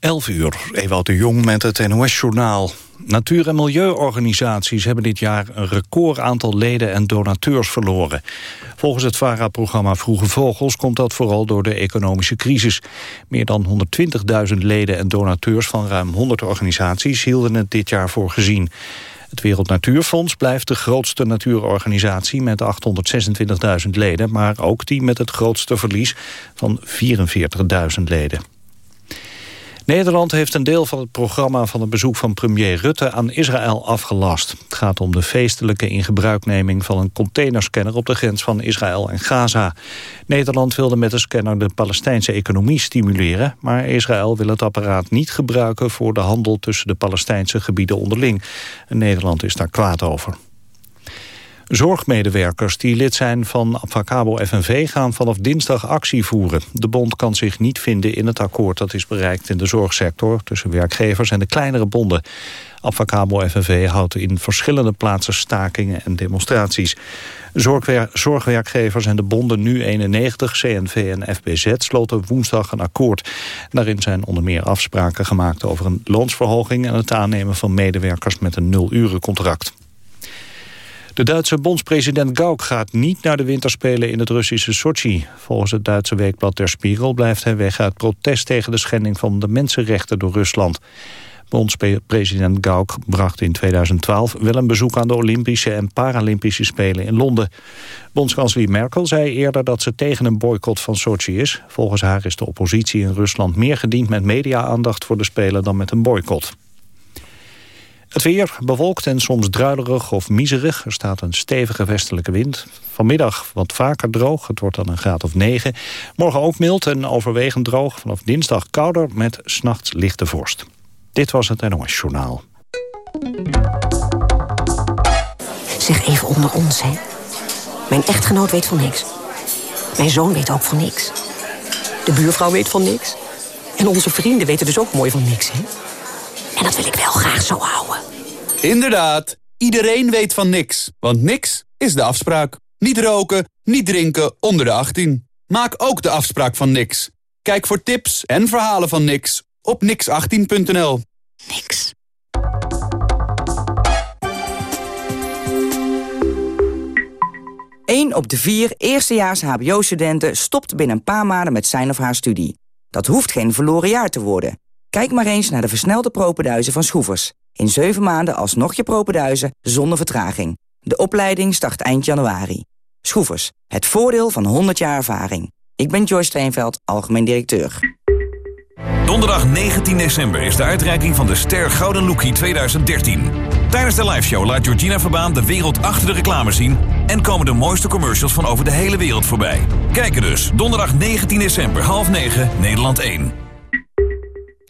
11 uur, Ewout de Jong met het NOS-journaal. Natuur- en milieuorganisaties hebben dit jaar een record aantal leden en donateurs verloren. Volgens het VARA-programma Vroege Vogels komt dat vooral door de economische crisis. Meer dan 120.000 leden en donateurs van ruim 100 organisaties hielden het dit jaar voor gezien. Het Wereld Natuurfonds blijft de grootste natuurorganisatie met 826.000 leden, maar ook die met het grootste verlies van 44.000 leden. Nederland heeft een deel van het programma van het bezoek van premier Rutte aan Israël afgelast. Het gaat om de feestelijke ingebruikneming van een containerscanner op de grens van Israël en Gaza. Nederland wilde met de scanner de Palestijnse economie stimuleren, maar Israël wil het apparaat niet gebruiken voor de handel tussen de Palestijnse gebieden onderling. Nederland is daar kwaad over. Zorgmedewerkers die lid zijn van Avacabo FNV gaan vanaf dinsdag actie voeren. De bond kan zich niet vinden in het akkoord dat is bereikt in de zorgsector... tussen werkgevers en de kleinere bonden. Avacabo FNV houdt in verschillende plaatsen stakingen en demonstraties. Zorgwer zorgwerkgevers en de bonden Nu91, CNV en FBZ sloten woensdag een akkoord. Daarin zijn onder meer afspraken gemaakt over een loonsverhoging... en het aannemen van medewerkers met een nul-urencontract. De Duitse bondspresident Gauck gaat niet naar de winterspelen in het Russische Sochi. Volgens het Duitse weekblad Der Spiegel blijft hij weg uit protest tegen de schending van de mensenrechten door Rusland. Bondspresident Gauck bracht in 2012 wel een bezoek aan de Olympische en Paralympische Spelen in Londen. Bondskanselier Merkel zei eerder dat ze tegen een boycott van Sochi is. Volgens haar is de oppositie in Rusland meer gediend met media-aandacht voor de Spelen dan met een boycott. Het weer bewolkt en soms druilerig of miserig. Er staat een stevige westelijke wind. Vanmiddag wat vaker droog. Het wordt dan een graad of 9. Morgen ook mild en overwegend droog. Vanaf dinsdag kouder met s'nachts lichte vorst. Dit was het NOS Journaal. Zeg even onder ons, hè. Mijn echtgenoot weet van niks. Mijn zoon weet ook van niks. De buurvrouw weet van niks. En onze vrienden weten dus ook mooi van niks, hè. En dat wil ik wel graag zo houden. Inderdaad, iedereen weet van niks. Want niks is de afspraak. Niet roken, niet drinken onder de 18. Maak ook de afspraak van niks. Kijk voor tips en verhalen van niks op nix18.nl. Niks. Eén op de vier eerstejaars hbo-studenten stopt binnen een paar maanden met zijn of haar studie. Dat hoeft geen verloren jaar te worden. Kijk maar eens naar de versnelde propenduizen van Schroevers. In 7 maanden alsnog je propenduizen zonder vertraging. De opleiding start eind januari. Schroevers, het voordeel van 100 jaar ervaring. Ik ben Joyce Steenveld, algemeen directeur. Donderdag 19 december is de uitreiking van de Ster Gouden Lookie 2013. Tijdens de liveshow laat Georgina Verbaan de wereld achter de reclame zien... en komen de mooiste commercials van over de hele wereld voorbij. Kijken dus, donderdag 19 december, half 9, Nederland 1.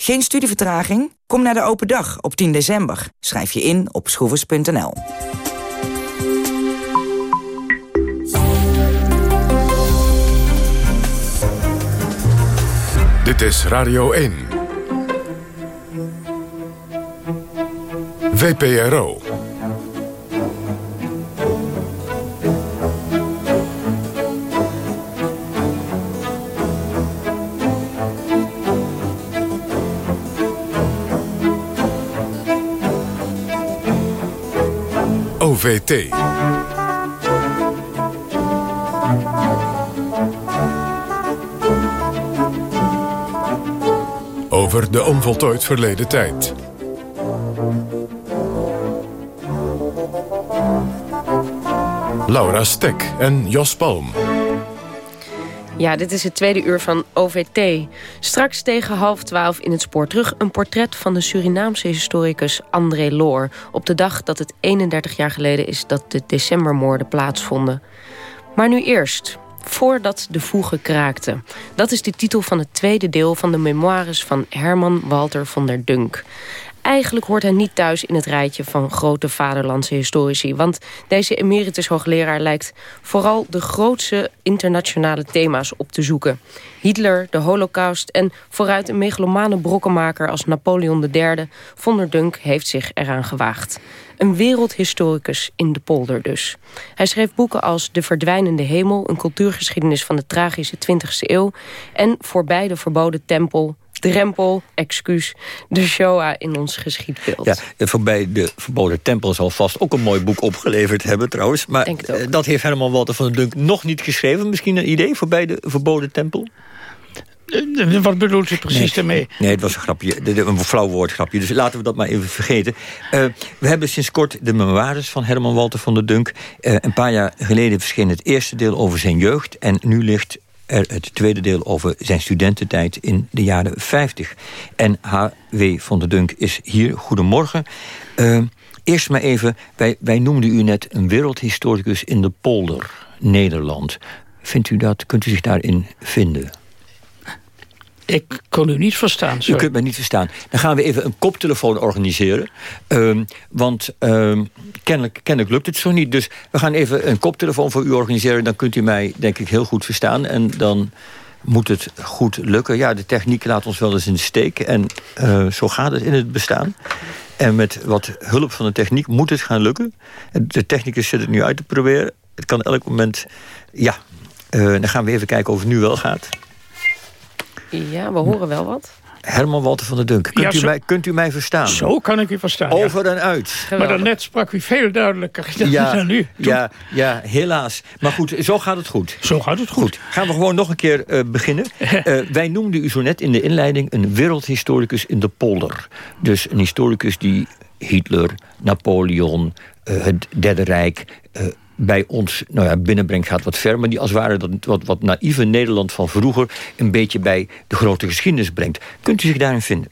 Geen studievertraging? Kom naar de open dag op 10 december. Schrijf je in op schroevers.nl. Dit is Radio 1. VPRO. Over de onvoltooid verleden tijd. Laura Stek en Jos Palm. Ja, dit is het tweede uur van OVT. Straks tegen half twaalf in het spoor terug... een portret van de Surinaamse historicus André Loor... op de dag dat het 31 jaar geleden is dat de decembermoorden plaatsvonden. Maar nu eerst, voordat de voegen kraakten. Dat is de titel van het tweede deel van de memoires van Herman Walter van der Dunk. Eigenlijk hoort hij niet thuis in het rijtje van grote vaderlandse historici. Want deze emeritus hoogleraar lijkt vooral de grootste internationale thema's op te zoeken. Hitler, de holocaust en vooruit een megalomane brokkenmaker als Napoleon III... von Dunk heeft zich eraan gewaagd. Een wereldhistoricus in de polder dus. Hij schreef boeken als De Verdwijnende Hemel... een cultuurgeschiedenis van de tragische 20e eeuw... en Voorbij de Verboden Tempel drempel, excuus, de Shoah in ons geschiedbeeld. Ja, voorbij de Verboden Tempel zal vast ook een mooi boek opgeleverd hebben trouwens. Maar eh, dat heeft Herman Walter van den Dunk nog niet geschreven. Misschien een idee voorbij de Verboden Tempel? Eh, wat bedoelt u precies nee, daarmee? Nee, het was een grapje, een flauw woordgrapje. Dus laten we dat maar even vergeten. Uh, we hebben sinds kort de memoires van Herman Walter van der Dunk. Uh, een paar jaar geleden verscheen het eerste deel over zijn jeugd. En nu ligt het tweede deel over zijn studententijd in de jaren 50. En H.W. van der Dunk is hier. Goedemorgen. Uh, eerst maar even, wij, wij noemden u net een wereldhistoricus in de polder, Nederland. Vindt u dat, kunt u zich daarin vinden? Ik kon u niet verstaan. Sorry. U kunt mij niet verstaan. Dan gaan we even een koptelefoon organiseren. Um, want um, kennelijk, kennelijk lukt het zo niet. Dus we gaan even een koptelefoon voor u organiseren. Dan kunt u mij, denk ik, heel goed verstaan. En dan moet het goed lukken. Ja, de techniek laat ons wel eens in de steek. En uh, zo gaat het in het bestaan. En met wat hulp van de techniek moet het gaan lukken. De technicus zit het nu uit te proberen. Het kan elk moment... Ja, uh, dan gaan we even kijken of het nu wel gaat. Ja, we horen wel wat. Herman Walter van der Dunk, kunt, ja, u, mij, kunt u mij verstaan? Zo kan ik u verstaan, Over en uit. Geweldig. Maar daarnet sprak u veel duidelijker dan, ja, dan nu. Ja, ja, helaas. Maar goed, zo gaat het goed. Zo gaat het goed. goed. Gaan we gewoon nog een keer uh, beginnen. uh, wij noemden u zo net in de inleiding een wereldhistoricus in de polder. Dus een historicus die Hitler, Napoleon, uh, het Derde Rijk bij ons nou ja, binnenbrengt gaat wat ver... maar die als het ware dat wat, wat naïeve Nederland van vroeger... een beetje bij de grote geschiedenis brengt. Kunt u zich daarin vinden?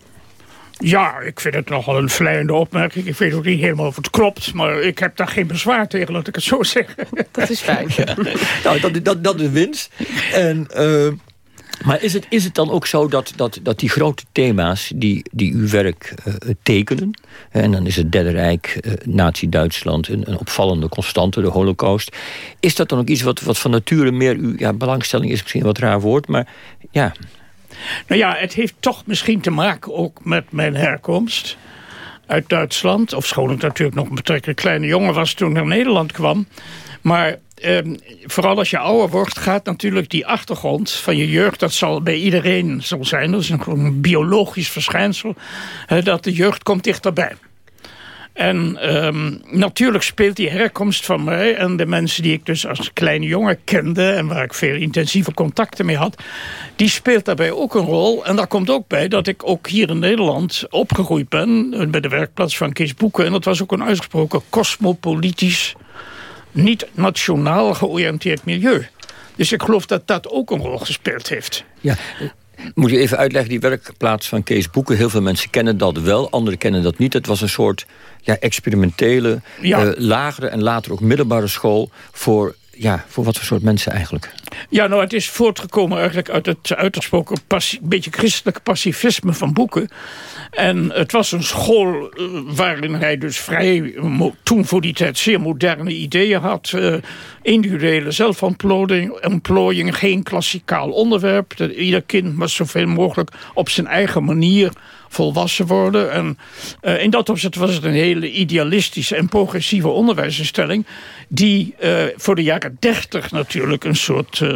Ja, ik vind het nogal een vleiende opmerking. Ik weet ook niet helemaal of het klopt... maar ik heb daar geen bezwaar tegen, laat ik het zo zeggen. Dat is fijn. Ja. nou, dat, dat, dat is winst. En... Uh, maar is het, is het dan ook zo dat, dat, dat die grote thema's die, die uw werk uh, tekenen... en dan is het Derde Rijk, uh, Nazi-Duitsland, een, een, opvallende constante, de holocaust... is dat dan ook iets wat, wat van nature meer uw ja, belangstelling is... misschien een wat raar woord, maar ja... Nou ja, het heeft toch misschien te maken ook met mijn herkomst uit Duitsland. Of schoon ik natuurlijk nog een betrekkelijk kleine jongen was toen ik naar Nederland kwam. Maar Um, vooral als je ouder wordt, gaat natuurlijk die achtergrond van je jeugd... dat zal bij iedereen zo zijn. Dat is een, een biologisch verschijnsel. Dat de jeugd komt dichterbij. En um, natuurlijk speelt die herkomst van mij... en de mensen die ik dus als kleine jongen kende... en waar ik veel intensieve contacten mee had... die speelt daarbij ook een rol. En daar komt ook bij dat ik ook hier in Nederland opgegroeid ben... bij de werkplaats van Kees Boeken. En dat was ook een uitgesproken cosmopolitisch niet nationaal georiënteerd milieu. Dus ik geloof dat dat ook een rol gespeeld heeft. Ja, moet je even uitleggen, die werkplaats van Kees Boeken... heel veel mensen kennen dat wel, anderen kennen dat niet. Het was een soort ja, experimentele, ja. Uh, lagere en later ook middelbare school... voor ja, voor wat voor soort mensen eigenlijk? Ja, nou, het is voortgekomen eigenlijk uit het uitgesproken beetje christelijke pacifisme van Boeken. En het was een school uh, waarin hij dus vrij, toen voor die tijd zeer moderne ideeën had. Uh, individuele zelfontplooiing, geen klassikaal onderwerp. Ieder kind moest zoveel mogelijk op zijn eigen manier volwassen worden. En uh, in dat opzicht was het een hele idealistische en progressieve onderwijsinstelling... die uh, voor de jaren dertig natuurlijk een soort uh,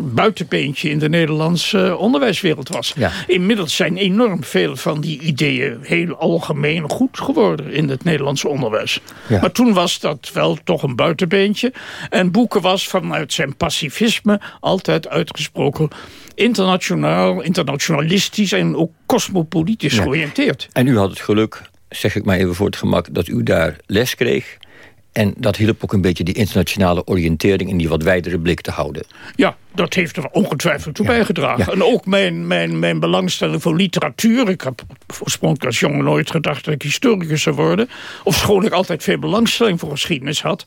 buitenbeentje... in de Nederlandse onderwijswereld was. Ja. Inmiddels zijn enorm veel van die ideeën heel algemeen goed geworden... in het Nederlandse onderwijs. Ja. Maar toen was dat wel toch een buitenbeentje. En Boeken was vanuit zijn pacifisme altijd uitgesproken internationaal, internationalistisch en ook cosmopolitisch ja. georiënteerd. En u had het geluk, zeg ik maar even voor het gemak, dat u daar les kreeg. En dat hielp ook een beetje die internationale oriëntering... in die wat wijdere blik te houden. Ja, dat heeft er ongetwijfeld toe ja. bijgedragen. Ja. En ook mijn, mijn, mijn belangstelling voor literatuur. Ik heb oorspronkelijk als jongen nooit gedacht dat ik historicus zou worden. Of schoon ik altijd veel belangstelling voor geschiedenis had.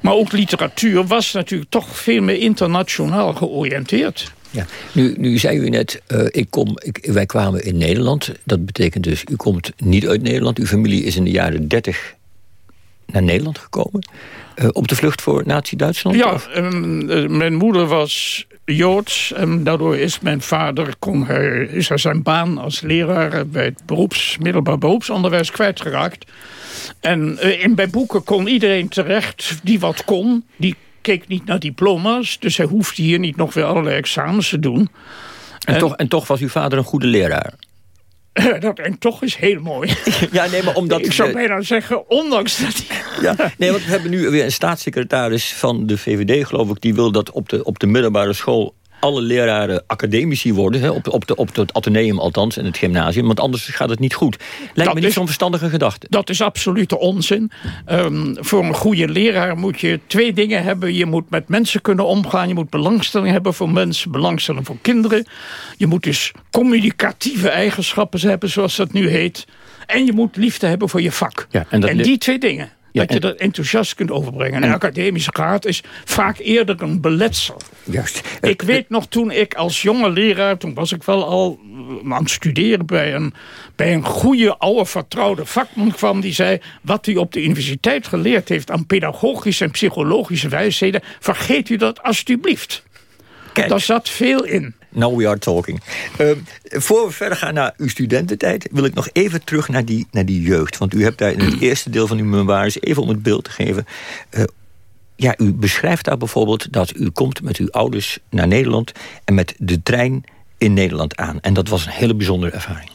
Maar ook literatuur was natuurlijk toch veel meer internationaal georiënteerd. Ja, nu, nu zei u net, uh, ik kom, ik, wij kwamen in Nederland. Dat betekent dus, u komt niet uit Nederland. Uw familie is in de jaren 30 naar Nederland gekomen. Uh, op de vlucht voor nazi-Duitsland? Ja, um, mijn moeder was Joods. En daardoor is mijn vader, kon hij, is zijn baan als leraar... bij het beroeps, middelbaar beroepsonderwijs kwijtgeraakt. En uh, in, bij boeken kon iedereen terecht die wat kon. Die keek niet naar diploma's. Dus hij hoefde hier niet nog weer allerlei examens te doen. En, toch, en toch was uw vader een goede leraar. dat en toch is heel mooi. Ja, nee, maar omdat... Ik zou bijna zeggen, ondanks dat hij... Ja, nee, want we hebben nu weer een staatssecretaris van de VVD, geloof ik... die wil dat op de, op de middelbare school alle leraren academici worden. Hè, op, op, de, op het ateneum althans en het gymnasium. Want anders gaat het niet goed. Lijkt me niet zo'n verstandige gedachte. Dat is absolute onzin. Um, voor een goede leraar moet je twee dingen hebben. Je moet met mensen kunnen omgaan. Je moet belangstelling hebben voor mensen. Belangstelling voor kinderen. Je moet dus communicatieve eigenschappen hebben, zoals dat nu heet. En je moet liefde hebben voor je vak. Ja, en, en die twee dingen dat je dat enthousiast kunt overbrengen. Een academische graad is vaak eerder een beletsel. Juist. Ik weet nog toen ik als jonge leraar... toen was ik wel al eh, aan het studeren bij een, bij een goede, oude, vertrouwde vakman kwam... die zei, wat u op de universiteit geleerd heeft... aan pedagogische en psychologische wijsheden... vergeet u dat alsjeblieft. Kijk. Daar zat veel in. Now we are talking. Uh, voor we verder gaan naar uw studententijd... wil ik nog even terug naar die, naar die jeugd. Want u hebt daar in het eerste deel van uw memoires... even om het beeld te geven... Uh, ja, u beschrijft daar bijvoorbeeld dat u komt met uw ouders naar Nederland... en met de trein in Nederland aan. En dat was een hele bijzondere ervaring.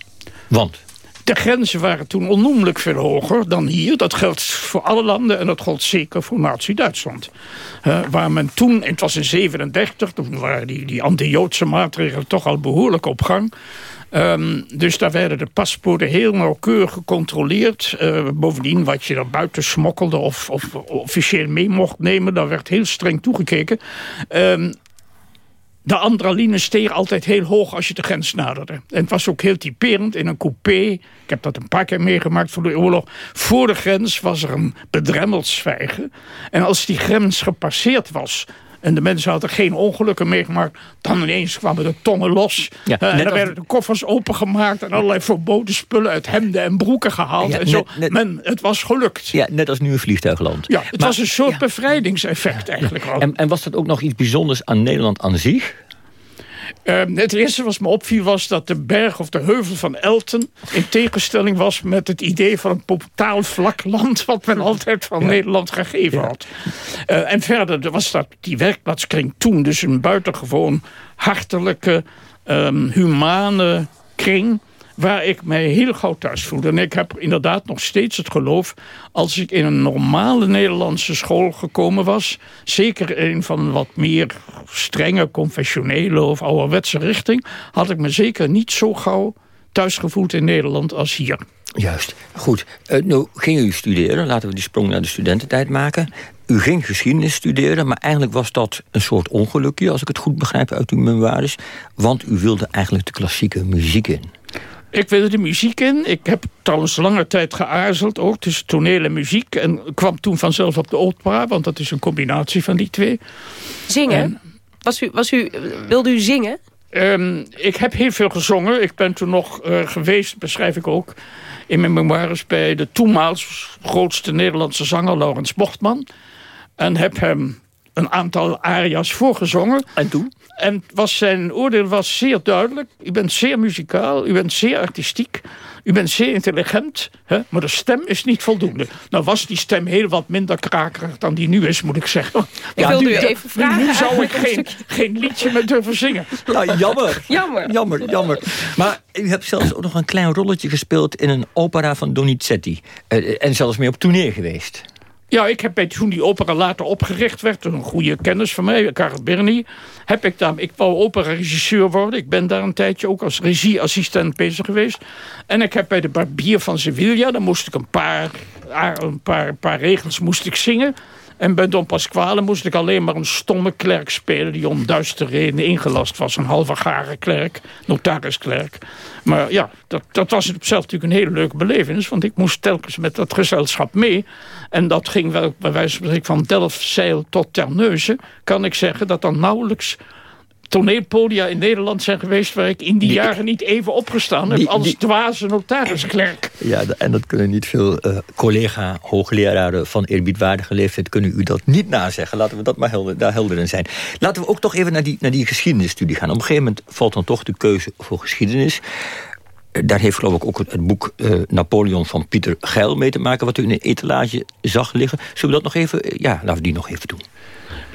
Want... De grenzen waren toen onnoemelijk veel hoger dan hier. Dat geldt voor alle landen en dat geldt zeker voor Nazi-Duitsland. Uh, waar men toen, het was in 37, toen waren die, die anti-Joodse maatregelen toch al behoorlijk op gang. Um, dus daar werden de paspoorten heel nauwkeurig gecontroleerd. Uh, bovendien, wat je er buiten smokkelde of, of officieel mee mocht nemen... daar werd heel streng toegekeken. Um, de adrenaline steeg altijd heel hoog als je de grens naderde. En het was ook heel typerend in een coupé. Ik heb dat een paar keer meegemaakt voor de oorlog. Voor de grens was er een bedremmeld zwijgen. En als die grens gepasseerd was en de mensen hadden geen ongelukken meegemaakt. Dan ineens kwamen de tongen los. Ja, uh, en dan werden de koffers opengemaakt. En allerlei verboden spullen uit hemden en broeken gehaald. Ja, en zo. Men, het was gelukt. Ja, net als nu een vliegtuigland. Ja, het was een soort bevrijdingseffect eigenlijk. En, en was dat ook nog iets bijzonders aan Nederland aan zich? Uh, het eerste wat me opviel was dat de berg of de heuvel van Elten... in tegenstelling was met het idee van een totaal vlak land... wat men altijd van Nederland gegeven had. Uh, en verder was dat die werkplaatskring toen dus een buitengewoon hartelijke, um, humane kring waar ik mij heel gauw thuis voelde. En ik heb inderdaad nog steeds het geloof... als ik in een normale Nederlandse school gekomen was... zeker een van wat meer strenge, confessionele of ouderwetse richting... had ik me zeker niet zo gauw thuis gevoeld in Nederland als hier. Juist. Goed. Uh, nou ging u studeren. Laten we die sprong naar de studententijd maken. U ging geschiedenis studeren, maar eigenlijk was dat een soort ongelukje... als ik het goed begrijp uit uw memoires. Want u wilde eigenlijk de klassieke muziek in. Ik wilde de muziek in. Ik heb trouwens lange tijd geaarzeld ook tussen toneel en muziek. En kwam toen vanzelf op de opera, want dat is een combinatie van die twee. Zingen? was u, was u, wilde u zingen? Um, ik heb heel veel gezongen. Ik ben toen nog uh, geweest, beschrijf ik ook in mijn memoires... bij de toenmaals grootste Nederlandse zanger Laurens Bochtman. En heb hem een aantal aria's voorgezongen. En toen? En was zijn oordeel was zeer duidelijk. U bent zeer muzikaal, u bent zeer artistiek... U bent zeer intelligent, hè, maar de stem is niet voldoende. Nou was die stem heel wat minder krakerig dan die nu is, moet ik zeggen. Ik wilde u even vragen. Nu, zou ik geen, geen liedje meer durven zingen. Nou, jammer. jammer. Jammer, jammer. Maar u hebt zelfs ook nog een klein rolletje gespeeld... in een opera van Donizetti. Uh, en zelfs mee op tournee geweest. Ja, ik heb bij, toen die opera later opgericht werd... een goede kennis van mij, Karel Bernie... heb ik daar, ik wou opera-regisseur worden. Ik ben daar een tijdje ook als regieassistent bezig geweest. En ik heb bij de Barbier van Sevilla... daar moest ik een paar, een paar, een paar regels moest ik zingen... En bij Don Pasquale moest ik alleen maar een stomme klerk spelen... die om duistere redenen ingelast was. Een halve gare klerk, notarisklerk. Maar ja, dat, dat was op zichzelf natuurlijk een hele leuke belevenis... want ik moest telkens met dat gezelschap mee. En dat ging wel bij wijze van Delfzijl tot Terneuzen... kan ik zeggen dat dan nauwelijks toneelpodia in Nederland zijn geweest... waar ik in die, jaren niet even opgestaan heb... als die, dwaze notarisklerk. Ja, en dat kunnen niet veel uh, collega-hoogleraren... van eerbiedwaardige leeftijd kunnen u dat niet nazeggen. Laten we dat maar helder, daar helder in zijn. Laten we ook toch even naar die, naar die geschiedenisstudie gaan. Op een gegeven moment valt dan toch de keuze voor geschiedenis eh, daar heeft geloof ik ook het boek uh, Napoleon van Pieter Geil mee te maken... wat u in een etalage zag liggen. Zullen we dat nog even... Ja, laten we die nog even doen.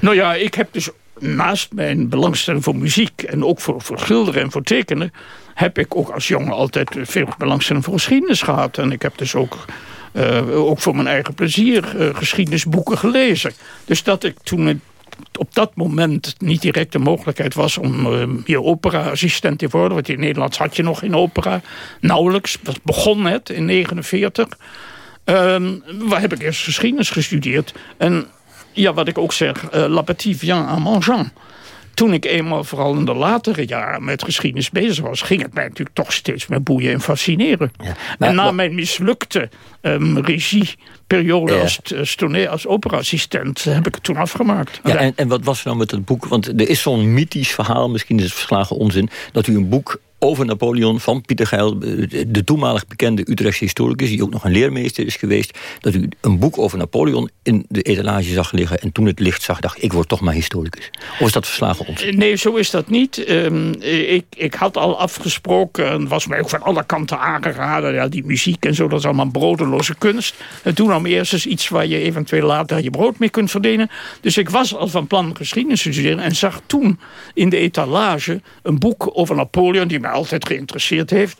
Nou ja, ik heb dus naast mijn belangstelling voor muziek... en ook voor, schilderen en voor tekenen... heb ik ook als jongen altijd veel belangstelling voor geschiedenis gehad. En ik heb dus ook... Uh, ook voor mijn eigen plezier uh, geschiedenisboeken gelezen. Dus dat ik toen op dat moment niet direct de mogelijkheid was om uh, hier opera-assistent te worden. Want in Nederland had je nog geen opera. Nauwelijks. Dat begon net in 1949. Um, waar heb ik eerst geschiedenis gestudeerd. En ja, wat ik ook zeg, uh, la petite vient en mangeant toen ik eenmaal vooral in de latere jaren met geschiedenis bezig was... ging het mij natuurlijk toch steeds meer boeien en fascineren. Ja, maar, en na mijn mislukte um, regieperiode ja. als, als, als opera-assistent... heb ik het toen afgemaakt. Ja, en, en wat was er nou met het boek? Want er is zo'n mythisch verhaal, misschien is het verslagen onzin... dat u een boek over Napoleon van Pieter Geil, de toenmalig bekende Utrechtse historicus... die ook nog een leermeester is geweest... dat u een boek over Napoleon in de etalage zag liggen... en toen het licht zag, dacht ik word toch maar historicus. Of is dat verslagen ons? Nee, zo is dat niet. Um, ik, ik had al afgesproken, was mij ook van alle kanten aangeraden... Ja, die muziek en zo, dat is allemaal brodeloze kunst. En toen nam eerst eens iets waar je eventueel later je brood mee kunt verdienen. Dus ik was al van plan geschiedenis te studeren... en zag toen in de etalage een boek over Napoleon... die altijd geïnteresseerd heeft.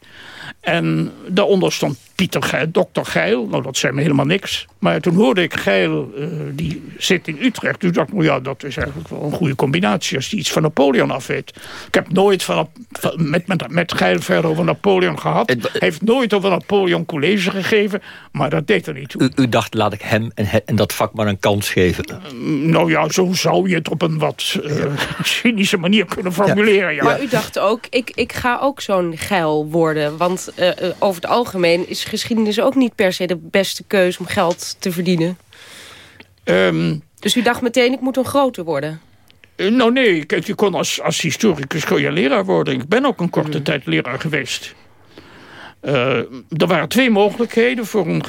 En daaronder stond Pieter Geil, dokter Geil. Nou, dat zei me helemaal niks. Maar toen hoorde ik Geil, uh, die zit in Utrecht. Toen dacht ik, nou ja, dat is eigenlijk wel een goede combinatie... als die iets van Napoleon af weet. Ik heb nooit van, met, met, met Geil verder over Napoleon gehad. Hij heeft nooit over Napoleon college gegeven. Maar dat deed er niet toe. U, u dacht, laat ik hem en, en, dat vak maar een kans geven. Uh, nou ja, zo zou je het op een wat uh, cynische manier kunnen formuleren. Ja. Maar u dacht ook, ik, ik ga ook zo'n Geil worden. Want over het algemeen is geschiedenis ook niet per se de beste keus om geld te verdienen. Um, dus u dacht meteen, ik moet een groter worden? Uh, nou nee, kijk, je kon als, als historicus kon je leraar worden. Ik ben ook een korte mm. tijd leraar geweest. Uh, er waren twee mogelijkheden voor een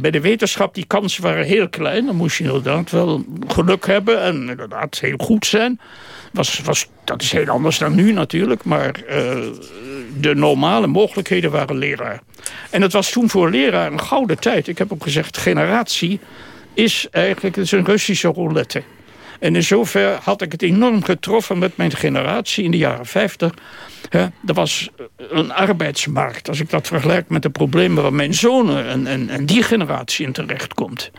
bij de wetenschap. Die kansen waren heel klein. Dan moest je inderdaad wel geluk hebben en inderdaad heel goed zijn. Was, was, dat is heel anders dan nu natuurlijk. Maar uh, de normale mogelijkheden waren leraar. En het was toen voor leraar een gouden tijd. Ik heb ook gezegd, generatie is eigenlijk is een Russische roulette. En in zover had ik het enorm getroffen met mijn generatie in de jaren 50. er was een arbeidsmarkt. Als ik dat vergelijk met de problemen waar mijn zonen en, en, en die generatie in terecht komt.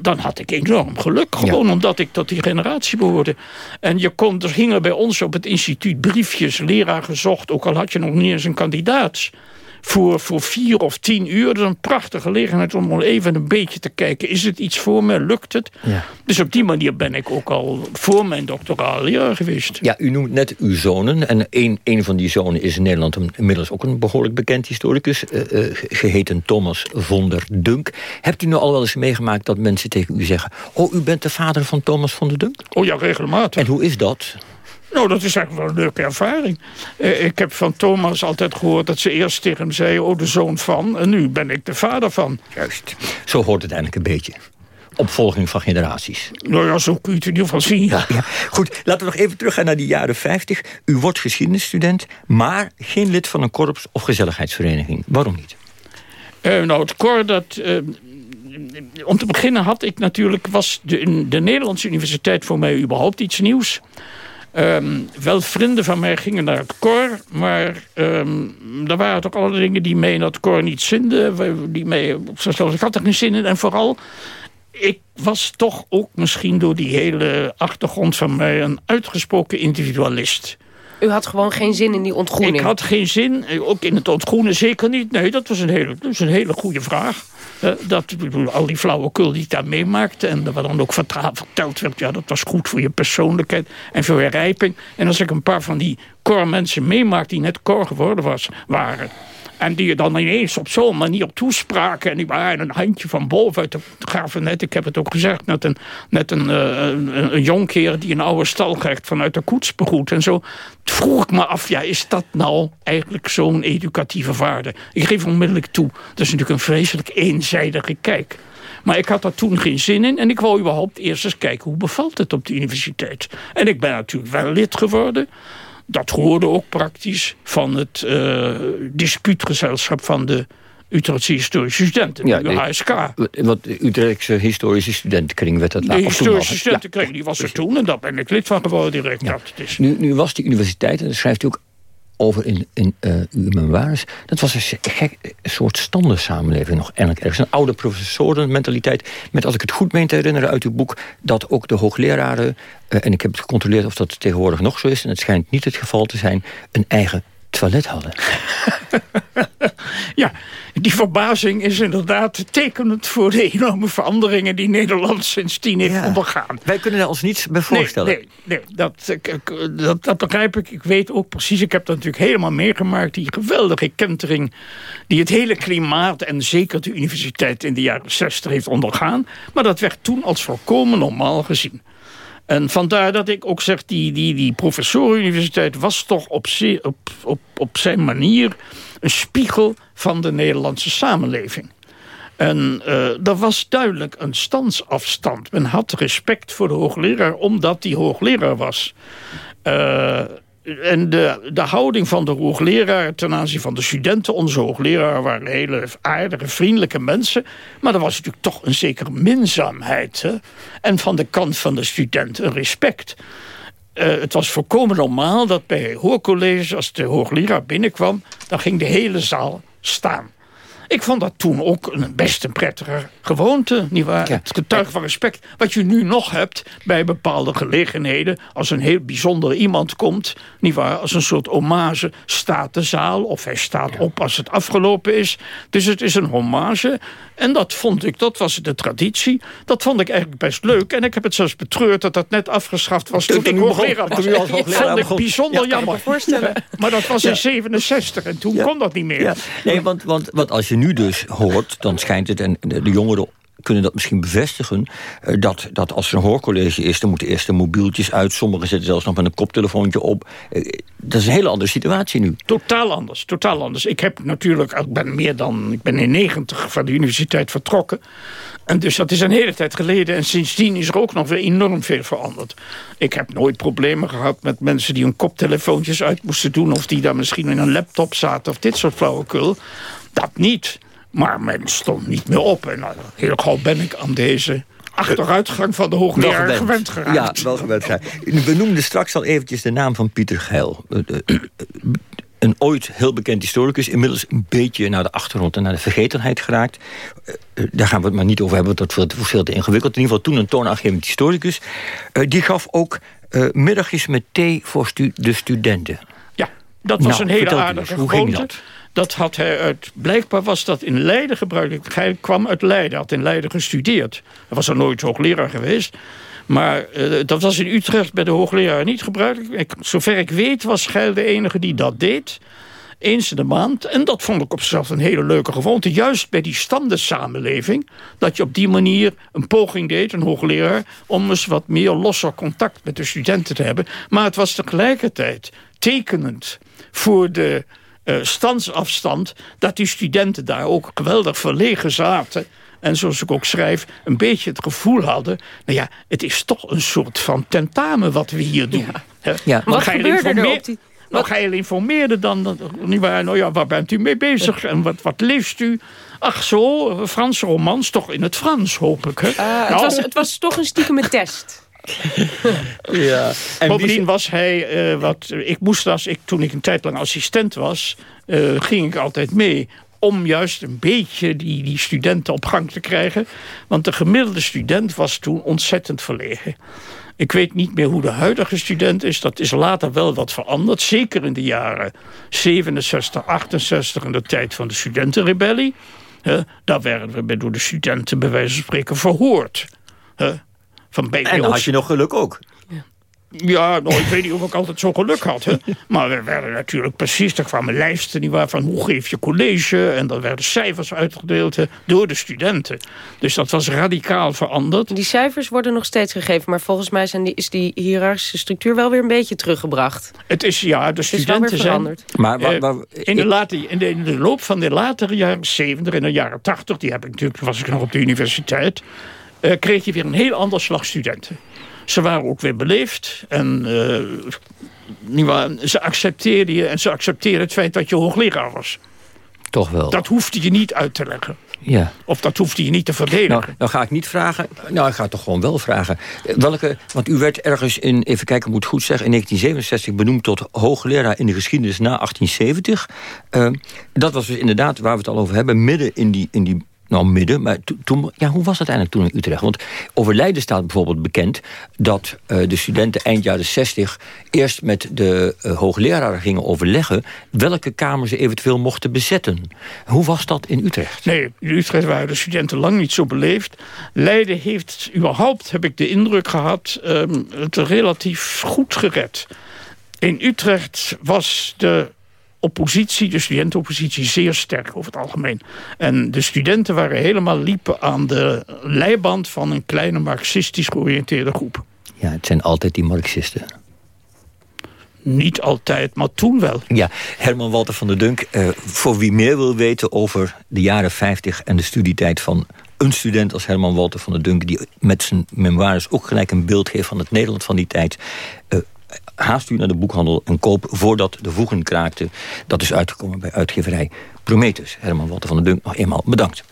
dan had ik enorm geluk. Gewoon omdat ik tot die generatie behoorde. En je kon, er gingen bij ons op het instituut briefjes, leraar gezocht. Ook al had je nog niet eens een kandidaat voor, voor vier of tien uur. Dat is een prachtige gelegenheid om even een beetje te kijken. Is het iets voor me? Lukt het? Ja. Dus op die manier ben ik ook al voor mijn doctoraal leraar geweest. Ja, u noemt net uw zonen. En een, een van die zonen is in Nederland inmiddels ook een behoorlijk bekend historicus. Uh, uh, geheten Thomas von der Dunk. Hebt u nu al wel eens meegemaakt dat mensen tegen u zeggen... oh, u bent de vader van Thomas von der Dunk? Oh ja, regelmatig. En hoe is dat? Nou, dat is eigenlijk wel een leuke ervaring. Eh, ik heb van Thomas altijd gehoord dat ze eerst tegen hem zei... oh, de zoon van, en nu ben ik de vader van. Juist. Zo hoort het eigenlijk een beetje opvolging van generaties. Nou ja, zo kun je het in ieder geval zien. Ja, ja. Goed, laten we nog even teruggaan naar die jaren 50. U wordt geschiedenisstudent, maar geen lid van een korps of gezelligheidsvereniging. Waarom niet? Uh, nou, het korps dat... Uh, om te beginnen had ik natuurlijk... was de, de Nederlandse universiteit voor mij überhaupt iets nieuws. Um, wel vrienden van mij gingen naar het koor, maar um, waren toch alle dingen die mij in dat koor niet zinden. Die mij, ik had er geen zin in. En vooral, ik was toch ook misschien door die hele achtergrond van mij een uitgesproken individualist. U had gewoon geen zin in die ontgroening? Ik had geen zin, ook in het ontgroenen zeker niet. Nee, dat was een hele, dat een hele goede vraag. Uh, dat, al die flauwekul die ik daar meemaakte... en wat dan ook verteld werd... ja, dat was goed voor je persoonlijkheid en voor je rijping. En als ik een paar van die core mensen meemaakte... die net core geworden was, waren... En die je dan ineens op zo'n manier toespraken. En die waren een handje van boven uit de gaven net. Ik heb het ook gezegd. Net een, net een, uh, een, een jonkheer die een oude stalgerecht vanuit de koets begroet. En zo vroeg ik me af. Ja, is dat nou eigenlijk zo'n educatieve waarde? Ik geef onmiddellijk toe. Dat is natuurlijk een vreselijk eenzijdige kijk. Maar ik had daar toen geen zin in. En ik wou überhaupt eerst eens kijken hoe bevalt het op de universiteit. En ik ben natuurlijk wel lid geworden dat hoorde ook praktisch van het uh, dispuutgezelschap van de Utrechtse historische studenten, ja, de HSK. Wat de Utrechtse historische studentenkring werd dat De historische studentenkring, die was er toen en daar ben ik lid van geworden direct. Ja. Dat is. Nu, nu was die universiteit, en daar schrijft u ook over in, in uh, uw memoires. Dat was een gek soort standensamenleving nog eigenlijk ergens. Een oude professorenmentaliteit. Met, als ik het goed meen te herinneren uit uw boek... dat ook de hoogleraren, uh, en ik heb het gecontroleerd of dat tegenwoordig nog zo is... en het schijnt niet het geval te zijn, een eigen toilet hadden. ja, die verbazing is inderdaad tekenend voor de enorme veranderingen die Nederland sindsdien heeft ondergaan. Wij kunnen er ons niets bij voorstellen. Nee, nee, nee dat, dat, dat, begrijp ik. Ik weet ook precies, ik heb dat natuurlijk helemaal meegemaakt. Die geweldige kentering die het hele klimaat en zeker de universiteit in de jaren 60 heeft ondergaan. Maar dat werd toen als volkomen normaal gezien. En vandaar dat ik ook zeg, die, die, die professorenuniversiteit was toch op, op, op, zijn manier een spiegel van de Nederlandse samenleving. En uh, er was duidelijk een standsafstand. Men had respect voor de hoogleraar omdat die hoogleraar was. Uh, en de, houding van de hoogleraar ten aanzien van de studenten... onze hoogleraar waren hele aardige, vriendelijke mensen... maar er was natuurlijk toch een zekere minzaamheid. Hè? En van de kant van de student een respect. Uh, het was volkomen normaal dat bij hoorcolleges... als de hoogleraar binnenkwam, dan ging de hele zaal staan. Ik vond dat toen ook een best een prettige gewoonte. Nietwaar? Het getuige van respect. Wat je nu nog hebt bij bepaalde gelegenheden. Als een heel bijzonder iemand komt. Nietwaar? Als een soort hommage staat de zaal. Of hij staat op als het afgelopen is. Dus het is een hommage. En dat vond ik, dat was de traditie. Dat vond ik eigenlijk best leuk. En ik heb het zelfs betreurd dat dat net afgeschaft was toen, ik hoogleraar was. Dat vond ik bijzonder jammer. voorstellen. Maar dat was in 67 en toen kon dat niet meer. Nee, want, want, want als je nu dus hoort, dan schijnt het... en de jongeren kunnen dat misschien bevestigen... Eh, dat, dat als er een hoorcollege is, dan moeten eerst de mobieltjes uit. Sommigen zitten zelfs nog met een koptelefoontje op. Eh, dat is een hele andere situatie nu. Totaal anders, totaal anders. Ik heb natuurlijk, ik ben meer dan, ik ben in 90 van de universiteit vertrokken. En dus dat is een hele tijd geleden. En sindsdien is er ook nog weer enorm veel veranderd. Ik heb nooit problemen gehad met mensen die hun koptelefoontjes uit moesten doen... of die daar misschien in een laptop zaten of dit soort flauwekul. Dat niet. Maar men stond niet meer op. En nou, heel gauw ben ik aan deze achteruitgang van de hoogleraar gewend. geraakt. Ja, wel gewend geraakt. We noemden straks al eventjes de naam van Pieter Geil. Eh, eh, een ooit heel bekend historicus, inmiddels een beetje naar de achtergrond en naar de vergetenheid geraakt. Daar gaan we het maar niet over hebben, want dat wordt veel te ingewikkeld. In ieder geval toen een toonaangevend historicus. Die gaf ook middagjes met thee voor stu de studenten. Ja, dat was nou, een hele aardige Hoe ging dat? Dat had hij uit, blijkbaar was dat in Leiden gebruikelijk. Hij kwam uit Leiden, had in Leiden gestudeerd. Hij was er nooit hoogleraar geweest. Maar uh, dat was in Utrecht bij de hoogleraar niet gebruikelijk. Ik, zover ik weet was Geil de enige die dat deed. Eens in de maand. En dat vond ik op zichzelf een hele leuke gewoonte. Juist bij die standensamenleving. Dat je op die manier een poging deed, een hoogleraar... om eens wat meer losser contact met de studenten te hebben. Maar het was tegelijkertijd tekenend voor de standsafstand... dat die studenten daar ook geweldig verlegen zaten... En zoals ik ook schrijf, een beetje het gevoel hadden... nou ja, het is toch een soort van tentamen wat we hier doen. Ja. ja. Wat gebeurde er op die... Nog heel informeerde dan, niet waar, nou ja, waar bent u mee bezig en wat, wat leest u? Ach zo, Franse romans, toch in het Frans, hoop ik. Hè? Uh, nou, het, was, het was toch een stiekeme test. ja. En Bovendien was hij, uh, wat, ik moest als ik, toen ik een tijd lang assistent was, uh, ging ik altijd mee om juist een beetje die, die studenten op gang te krijgen. Want de gemiddelde student was toen ontzettend verlegen. Ik weet niet meer hoe de huidige student is. Dat is later wel wat veranderd. Zeker in de jaren 67, 68 in de tijd van de studentenrebellie. daar werden we door de studenten bij wijze van spreken verhoord. Van en dan had je nog geluk ook. Ja, nou, ik weet niet of ik altijd zo geluk had. Hè. Maar we werden natuurlijk precies, er kwamen lijsten die waren van hoe geef je college. En dan werden cijfers uitgedeeld hè, door de studenten. Dus dat was radicaal veranderd. Die cijfers worden nog steeds gegeven. Maar volgens mij zijn die, is die hiërarchische structuur wel weer een beetje teruggebracht. Het is, ja, de studenten zijn... Maar, waar, waar, in, de late, in, de, in de loop van de latere jaren 70 en de jaren 80... die heb ik natuurlijk, was ik nog op de universiteit... Uh, kreeg je weer een heel ander slag studenten. Ze waren ook weer beleefd. En uh, ze accepteerden je en ze accepteerden het feit dat je hoogleraar was. Toch wel. Dat hoefde je niet uit te leggen. Ja. Of dat hoefde je niet te verdedigen. Nou, nou ga ik niet vragen. Nou, ik ga toch gewoon wel vragen. Welke, want u werd ergens in, even kijken, moet goed zeggen, in 1967 benoemd tot hoogleraar in de geschiedenis na 1870. Uh, dat was dus inderdaad, waar we het al over hebben, midden in die, in die nou, midden, maar toen, ja, hoe was het eigenlijk toen in Utrecht? Want over Leiden staat bijvoorbeeld bekend... dat uh, de studenten eind jaren 60 eerst met de uh, hoogleraren gingen overleggen... welke kamer ze eventueel mochten bezetten. Hoe was dat in Utrecht? Nee, in Utrecht waren de studenten lang niet zo beleefd. Leiden heeft überhaupt, heb ik de indruk gehad... Um, het relatief goed gered. In Utrecht was de oppositie, de studentenoppositie, zeer sterk over het algemeen. En de studenten waren helemaal liepen aan de leiband van een kleine marxistisch georiënteerde groep. Ja, het zijn altijd die marxisten. Niet altijd, maar toen wel. Ja, Herman Walter van der Dunk, uh, voor wie meer wil weten over de jaren 50 en de studietijd van een student als Herman Walter van der Dunk... die met zijn memoires ook gelijk een beeld geeft van het Nederland van die tijd... Uh, haast u naar de boekhandel en koop voordat de voegen kraakte. Dat is uitgekomen bij uitgeverij Prometheus. Herman Walter van der Dunk, nog eenmaal bedankt.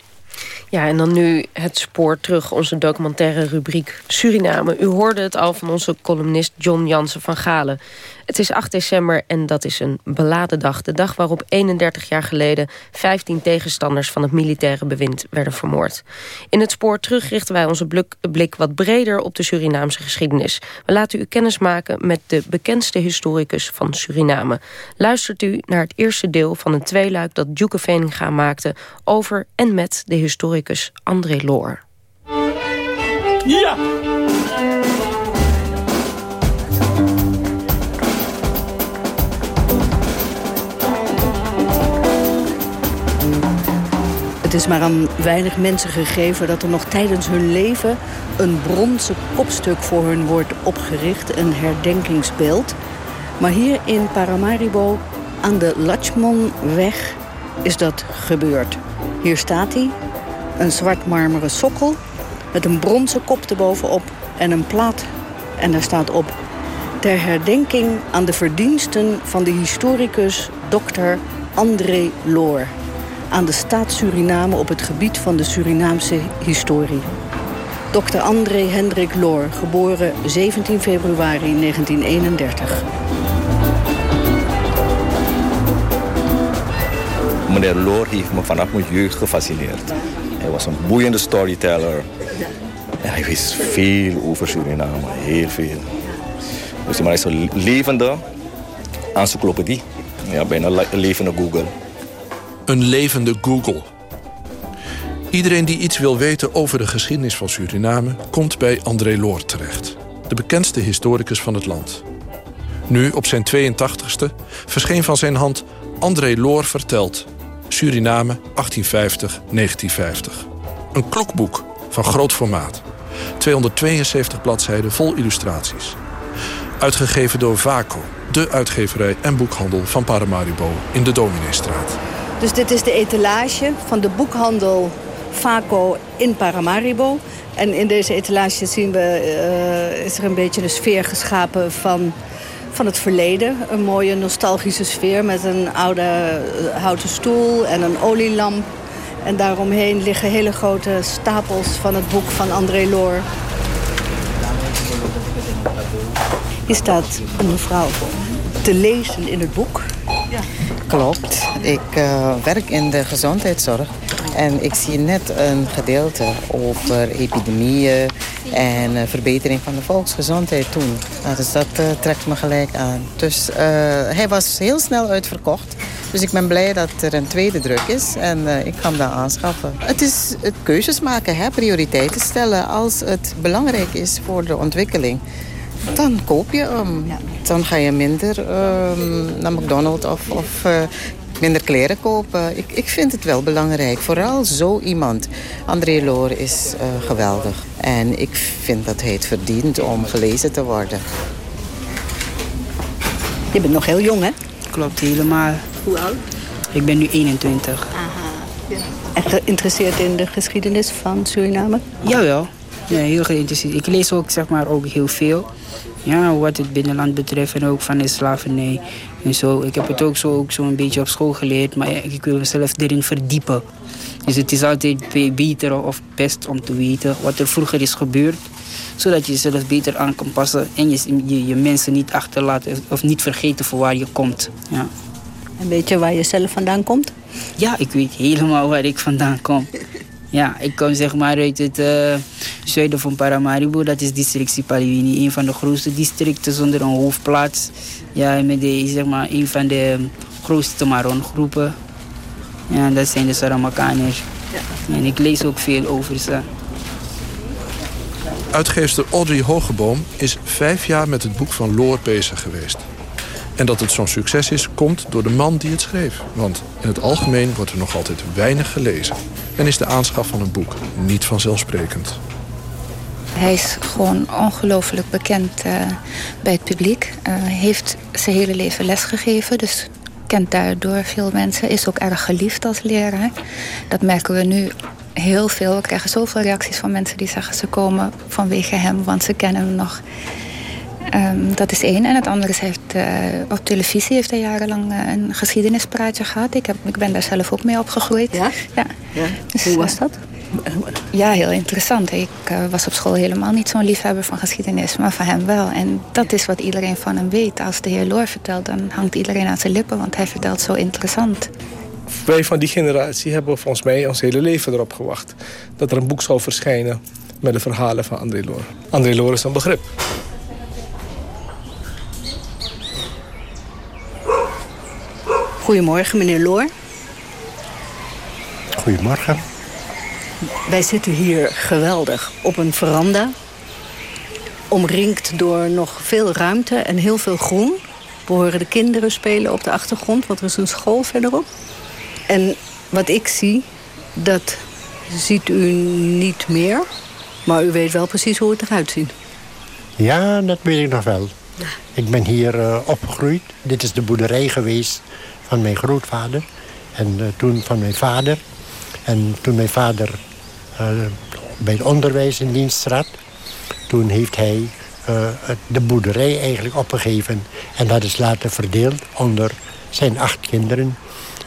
Ja, en dan nu het spoor terug, onze documentaire rubriek Suriname. U hoorde het al van onze columnist John Jansen van Galen. Het is 8 december en dat is een beladen dag. De dag waarop 31 jaar geleden 15 tegenstanders van het militaire bewind werden vermoord. In het spoor terug richten wij onze blik wat breder op de Surinaamse geschiedenis. We laten u kennis maken met de bekendste historicus van Suriname. Luistert u naar het eerste deel van een tweeluik dat Duke Veninga maakte over en met de historicus André Loor. Ja! Het is maar aan weinig mensen gegeven dat er nog tijdens hun leven... een bronzen kopstuk voor hun wordt opgericht, een herdenkingsbeeld. Maar hier in Paramaribo, aan de Lachmanweg, is dat gebeurd. Hier staat hij, een zwart marmeren sokkel... met een bronzen kop erbovenop en een plaat. En daar staat op... ter herdenking aan de verdiensten van de historicus Dr. André Loor aan de staat Suriname op het gebied van de Surinaamse historie. Dr. André Hendrik Loor, geboren 17 februari 1931. Meneer Loor heeft me vanaf mijn jeugd gefascineerd. Hij was een boeiende storyteller. En hij wist veel over Suriname, heel veel. Dus hij is een levende encyclopedie. Ja, bijna levende Google. Een levende Google. Iedereen die iets wil weten over de geschiedenis van Suriname... komt bij André Loor terecht. De bekendste historicus van het land. Nu, op zijn 82ste, verscheen van zijn hand... André Loor vertelt. Suriname 1850-1950. Een klokboek van groot formaat. 272 bladzijden vol illustraties. Uitgegeven door Vaco, de uitgeverij en boekhandel van Paramaribo in de Domineestraat. Dus dit is de etalage van de boekhandel Vaco in Paramaribo. En in deze etalage zien we, uh, is er een beetje de sfeer geschapen van, van het verleden. Een mooie nostalgische sfeer met een oude uh, houten stoel en een olielamp. En daaromheen liggen hele grote stapels van het boek van André Loor. Hier staat een mevrouw te lezen in het boek. Klopt. Ik uh, werk in de gezondheidszorg. En ik zie net een gedeelte over epidemieën en uh, verbetering van de volksgezondheid toen. Nou, dus dat uh, trekt me gelijk aan. Dus hij was heel snel uitverkocht. Dus ik ben blij dat er een tweede druk is en ik ga hem dan aanschaffen. Het is het keuzes maken, hè, prioriteiten stellen als het belangrijk is voor de ontwikkeling dan koop je hem. Dan ga je minder um, naar McDonald's of, of uh, minder kleren kopen. Ik, ik vind het wel belangrijk. Vooral zo iemand. André Loor is uh, geweldig. En ik vind dat hij het verdient om gelezen te worden. Je bent nog heel jong, hè? Klopt, helemaal. Hoe oud? Ik ben nu 21. Aha. Ja. En geïnteresseerd in de geschiedenis van Suriname? Ja, ja. Ja, heel geïnteresseerd. Ik lees ook, zeg maar, ook heel veel. Ja, wat het binnenland betreft en ook van de slavernij en zo. Ik heb het ook zo, ook zo een beetje op school geleerd, maar ik wil mezelf erin verdiepen. Dus het is altijd beter of best om te weten wat er vroeger is gebeurd. Zodat je jezelf beter aan kan passen en je, je, je mensen niet achterlaat of niet vergeten voor waar je komt. Ja. En weet je waar je zelf vandaan komt? Ja, ik weet helemaal waar ik vandaan kom. Ja, ik kom zeg maar uit het uh, zuiden van Paramaribo. Dat is district Sipaliwini. Een van de grootste districten zonder een hoofdplaats. Ja, met de, zeg maar, een van de grootste Maron-groepen. Ja, dat zijn de Saramakaners. Ja. En ik lees ook veel over ze. Uitgeefster Audrey Hogeboom is vijf jaar met het boek van Loor bezig geweest. En dat het zo'n succes is, komt door de man die het schreef. Want in het algemeen wordt er nog altijd weinig gelezen. En is de aanschaf van een boek niet vanzelfsprekend. Hij is gewoon ongelooflijk bekend uh, bij het publiek. Uh, heeft zijn hele leven lesgegeven, dus kent daardoor veel mensen. Is ook erg geliefd als leraar. Dat merken we nu heel veel. We krijgen zoveel reacties van mensen die zeggen ze komen vanwege hem, want ze kennen hem nog. Um, dat is één. En het andere is, heeft, uh, op televisie heeft hij jarenlang uh, een geschiedenispraatje gehad. Ik, heb, ik ben daar zelf ook mee opgegroeid. Ja? ja. ja. Dus, Hoe was dat? Ja, heel interessant. Ik uh, was op school helemaal niet zo'n liefhebber van geschiedenis, maar van hem wel. En dat is wat iedereen van hem weet. Als de heer Loor vertelt, dan hangt iedereen aan zijn lippen, want hij vertelt zo interessant. Wij van die generatie hebben volgens mij ons hele leven erop gewacht dat er een boek zou verschijnen met de verhalen van André Loor. André Loor is een begrip. Goedemorgen, meneer Loor. Goedemorgen. Wij zitten hier geweldig op een veranda. Omringd door nog veel ruimte en heel veel groen. We horen de kinderen spelen op de achtergrond, want er is een school verderop. En wat ik zie, dat ziet u niet meer. Maar u weet wel precies hoe het eruit ziet. Ja, dat weet ik nog wel. Ik ben hier uh, opgegroeid. Dit is de boerderij geweest van mijn grootvader. En uh, toen van mijn vader. En toen mijn vader uh, bij het onderwijs in dienst trad... toen heeft hij de boerderij eigenlijk opgegeven. En dat is later verdeeld onder zijn acht kinderen.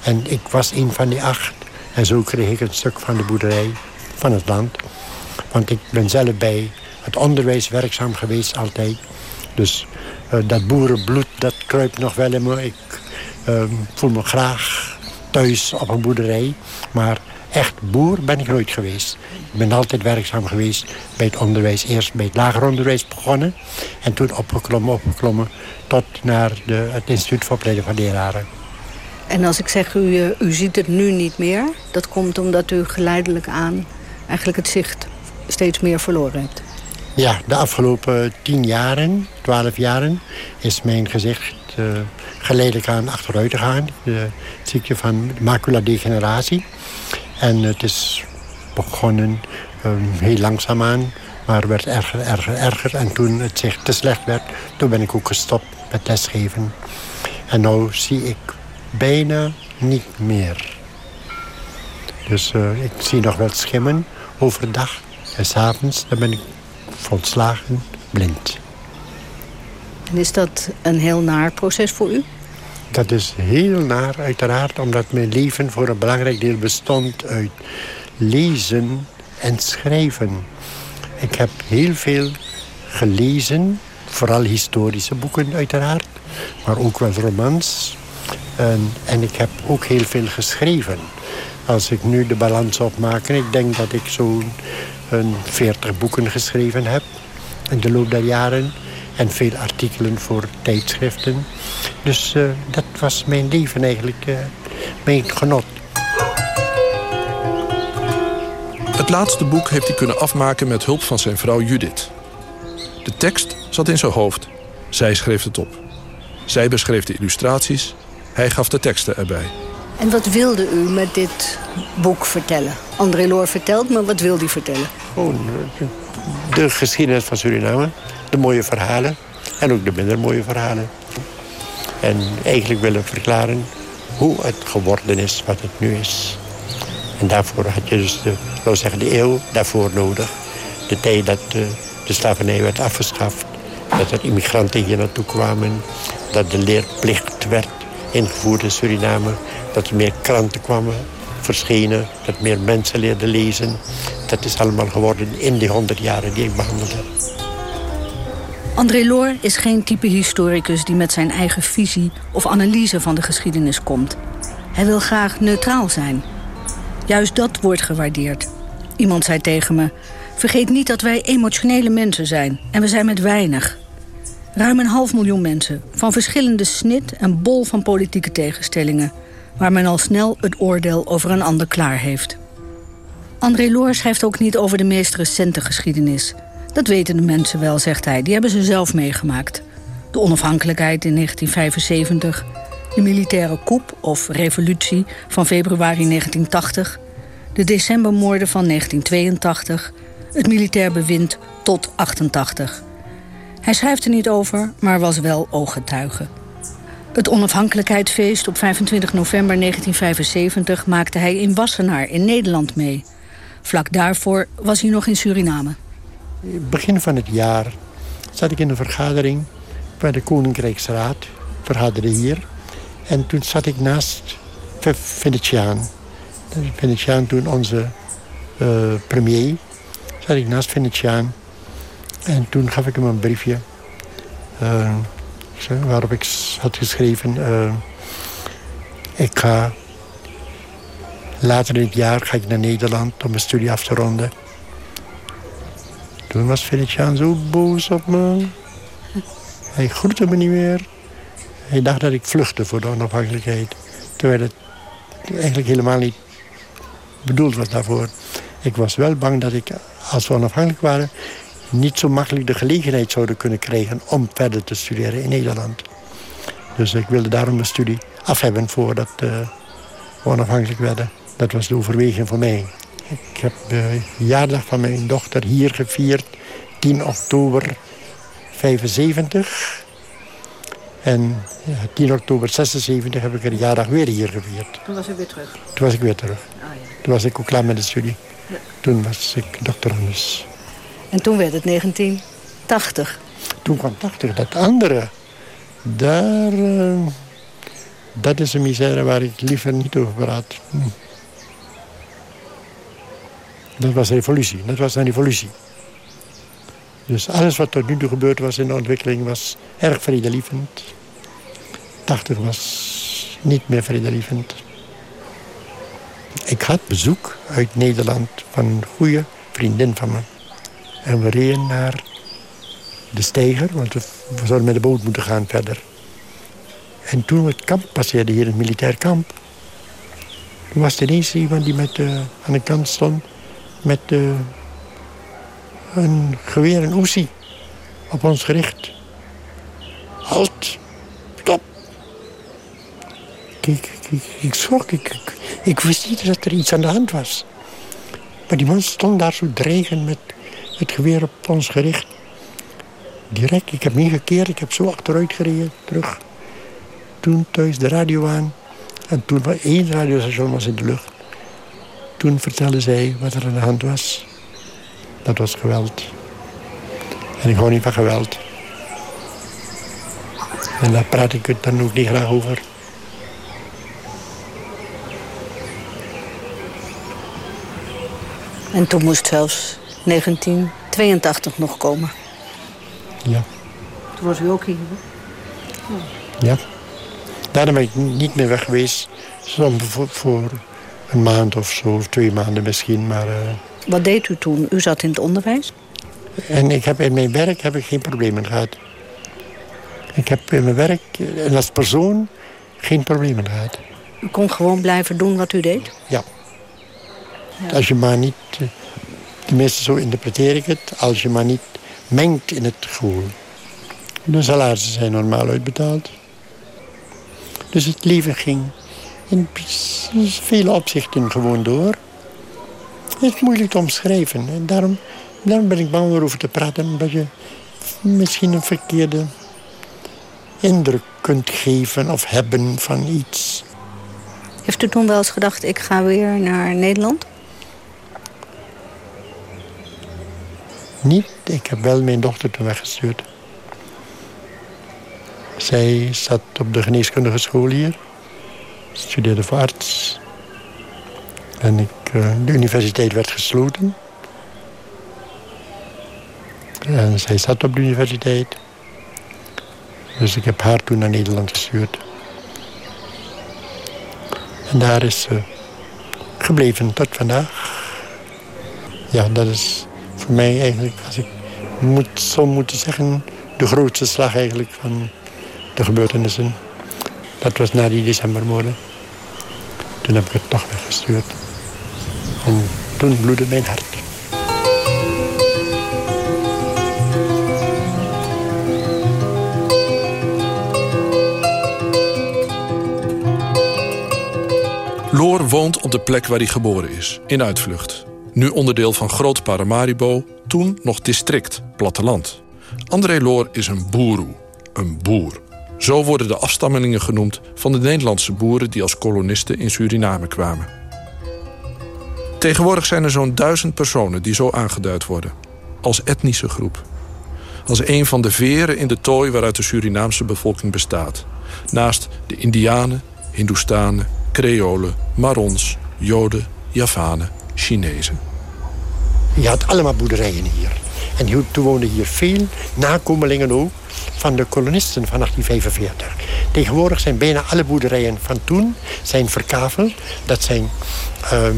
En ik was een van die acht. En zo kreeg ik een stuk van de boerderij van het land. Want ik ben zelf bij het onderwijs werkzaam geweest altijd. Dus uh, dat boerenbloed, dat kruipt nog wel in me. Ik uh, voel me graag thuis op een boerderij. Maar echt boer ben ik nooit geweest. Ik ben altijd werkzaam geweest bij het onderwijs. Eerst bij het lager onderwijs begonnen. En toen opgeklommen, opgeklommen tot naar de, het instituut voor opleiding van leraren. En als ik zeg, u, u ziet het nu niet meer... dat komt omdat u geleidelijk aan eigenlijk het zicht steeds meer verloren hebt. Ja, de afgelopen tien jaren, twaalf jaren... is mijn gezicht uh, geleidelijk aan achteruit gegaan. De ziekte van maculadegeneratie. En het is begonnen um, heel langzaamaan... maar werd erger, erger, erger. En toen het zicht te slecht werd... toen ben ik ook gestopt met lesgeven. En nu zie ik bijna niet meer. Dus uh, ik zie nog wel schimmen overdag. En s'avonds ben ik volslagen blind. En is dat een heel naar proces voor u? Dat is heel naar, uiteraard, omdat mijn leven voor een belangrijk deel bestond uit lezen en schrijven. Ik heb heel veel gelezen, vooral historische boeken uiteraard, maar ook wel romans. En, en ik heb ook heel veel geschreven. Als ik nu de balans opmaak, ik denk dat ik zo'n 40 boeken geschreven heb in de loop der jaren. En veel artikelen voor tijdschriften. Dus uh, dat was mijn leven eigenlijk, uh, mijn genot. Het laatste boek heeft hij kunnen afmaken met hulp van zijn vrouw Judith. De tekst zat in zijn hoofd. Zij schreef het op. Zij beschreef de illustraties. Hij gaf de teksten erbij. En wat wilde u met dit boek vertellen? André Loor vertelt, maar wat wilde hij vertellen? Oh, de geschiedenis van Suriname. De mooie verhalen. En ook de minder mooie verhalen. En eigenlijk willen verklaren hoe het geworden is wat het nu is. En daarvoor had je dus de, zeggen, de eeuw daarvoor nodig. De tijd dat de, de slavernij werd afgeschaft. Dat er immigranten hier naartoe kwamen. Dat de leerplicht werd ingevoerd in Suriname. Dat er meer kranten kwamen, verschenen. Dat meer mensen leerden lezen. Dat is allemaal geworden in die honderd jaren die ik behandeld heb. André Loor is geen type historicus die met zijn eigen visie of analyse van de geschiedenis komt. Hij wil graag neutraal zijn. Juist dat wordt gewaardeerd. Iemand zei tegen me: Vergeet niet dat wij emotionele mensen zijn en we zijn met weinig. Ruim een half miljoen mensen, van verschillende snit en bol van politieke tegenstellingen, waar men al snel het oordeel over een ander klaar heeft. André Loor schrijft ook niet over de meest recente geschiedenis. Dat weten de mensen wel, zegt hij. Die hebben ze zelf meegemaakt. De onafhankelijkheid in 1975, de militaire coup of revolutie van februari 1980, de decembermoorden van 1982, het militair bewind tot 88. Hij schrijft er niet over, maar was wel ooggetuige. Het onafhankelijkheidsfeest op 25 november 1975 maakte hij in Wassenaar in Nederland mee. Vlak daarvoor was hij nog in Suriname. Begin van het jaar zat ik in een vergadering bij de Koninkrijksraad. Vergaderde hier. En toen zat ik naast Venetiaan. Venetiaan toen onze uh, premier. Zat ik naast Venetiaan. En toen gaf ik hem een briefje. Uh, waarop ik had geschreven... Uh, ik ga... Later in het jaar ga ik naar Nederland om mijn studie af te ronden. Toen was Venetiaan zo boos op me. Hij groette me niet meer. Hij dacht dat ik vluchtte voor de onafhankelijkheid. Terwijl het eigenlijk helemaal niet bedoeld was daarvoor. Ik was wel bang dat ik, als we onafhankelijk waren... niet zo makkelijk de gelegenheid zouden kunnen krijgen... om verder te studeren in Nederland. Dus ik wilde daarom mijn studie af hebben voordat uh, we onafhankelijk werden. Dat was de overweging voor mij. Ik heb de jaardag van mijn dochter hier gevierd. 10 oktober 75. En ja, 10 oktober 76 heb ik een jaardag weer hier gevierd. Toen was ik weer terug? Toen was ik weer terug. Ah, ja. Toen was ik ook klaar met de studie. Ja. Toen was ik doctorandus. En toen werd het 1980? Toen kwam 80. Dat andere, daar... Uh, dat is een misère waar ik liever niet over praat. Hm. Dat was revolutie. Dat was een revolutie. Dus alles wat tot nu toe gebeurd was in de ontwikkeling was erg vredelievend. 80 was niet meer vredelievend. Ik had bezoek uit Nederland van een goede vriendin van me. En we reden naar de steiger, want we zouden met de boot moeten gaan verder. En toen we het kamp passeerden, hier het militair kamp... toen was er ineens iemand die met, uh, aan de kant stond met uh, een geweer, een oesie, op ons gericht. Halt, stop. Ik, ik, ik schrok, ik, ik, ik, wist niet dat er iets aan de hand was. Maar die man stond daar zo dreigend met het geweer op ons gericht. Direct, ik heb niet gekeerd, ik heb zo achteruit gereden, terug. Toen thuis de radio aan. En toen was één radiostation was in de lucht. Toen vertelde zij wat er aan de hand was. Dat was geweld. En ik hou niet van geweld. En daar praat ik het dan ook niet graag over. En toen moest zelfs 1982 nog komen. Ja. Toen was u ook hier, Ja. Daarna ben ik niet meer weg geweest. Soms voor, voor een maand of zo, of twee maanden misschien. Maar, uh... Wat deed u toen? U zat in het onderwijs? En ik heb in mijn werk heb ik geen problemen gehad. Ik heb in mijn werk en als persoon geen problemen gehad. U kon gewoon blijven doen wat u deed? Ja. ja. Als je maar niet, eh, tenminste zo interpreteer ik het... als je maar niet mengt in het gevoel. De salarissen zijn normaal uitbetaald. Dus het leven ging in vele opzichten gewoon door. Het is moeilijk te omschrijven. En daarom, daarom ben ik bang om erover te praten. Omdat je misschien een verkeerde indruk kunt geven of hebben van iets. Heeft u toen wel eens gedacht, ik ga weer naar Nederland? Niet. Ik heb wel mijn dochter toen weggestuurd. Zij zat op de geneeskundige school hier. Studeerde voor arts. En ik, uh, de universiteit werd gesloten. En zij zat op de universiteit. Dus ik heb haar toen naar Nederland gestuurd. En daar is ze gebleven tot vandaag. Ja, dat is voor mij eigenlijk, als ik moet, zo moeten zeggen... de grootste slag eigenlijk van de gebeurtenissen. Dat was na die decembermoorden. Toen heb ik het toch weggestuurd. En toen bloedde mijn hart. Loor woont op de plek waar hij geboren is, in Uitvlucht. Nu onderdeel van Groot Paramaribo, toen nog district, platteland. André Loor is een boeroe, een boer. Zo worden de afstammelingen genoemd van de Nederlandse boeren... die als kolonisten in Suriname kwamen. Tegenwoordig zijn er zo'n duizend personen die zo aangeduid worden. Als etnische groep. Als een van de veren in de tooi waaruit de Surinaamse bevolking bestaat. Naast de Indianen, Hindoestanen, Creolen, Marons, Joden, Javanen, Chinezen. Je had allemaal boerderijen hier. En toen woonden hier veel nakomelingen ook van de kolonisten van 1845. Tegenwoordig zijn bijna alle boerderijen van toen zijn verkaveld. Dat zijn uh,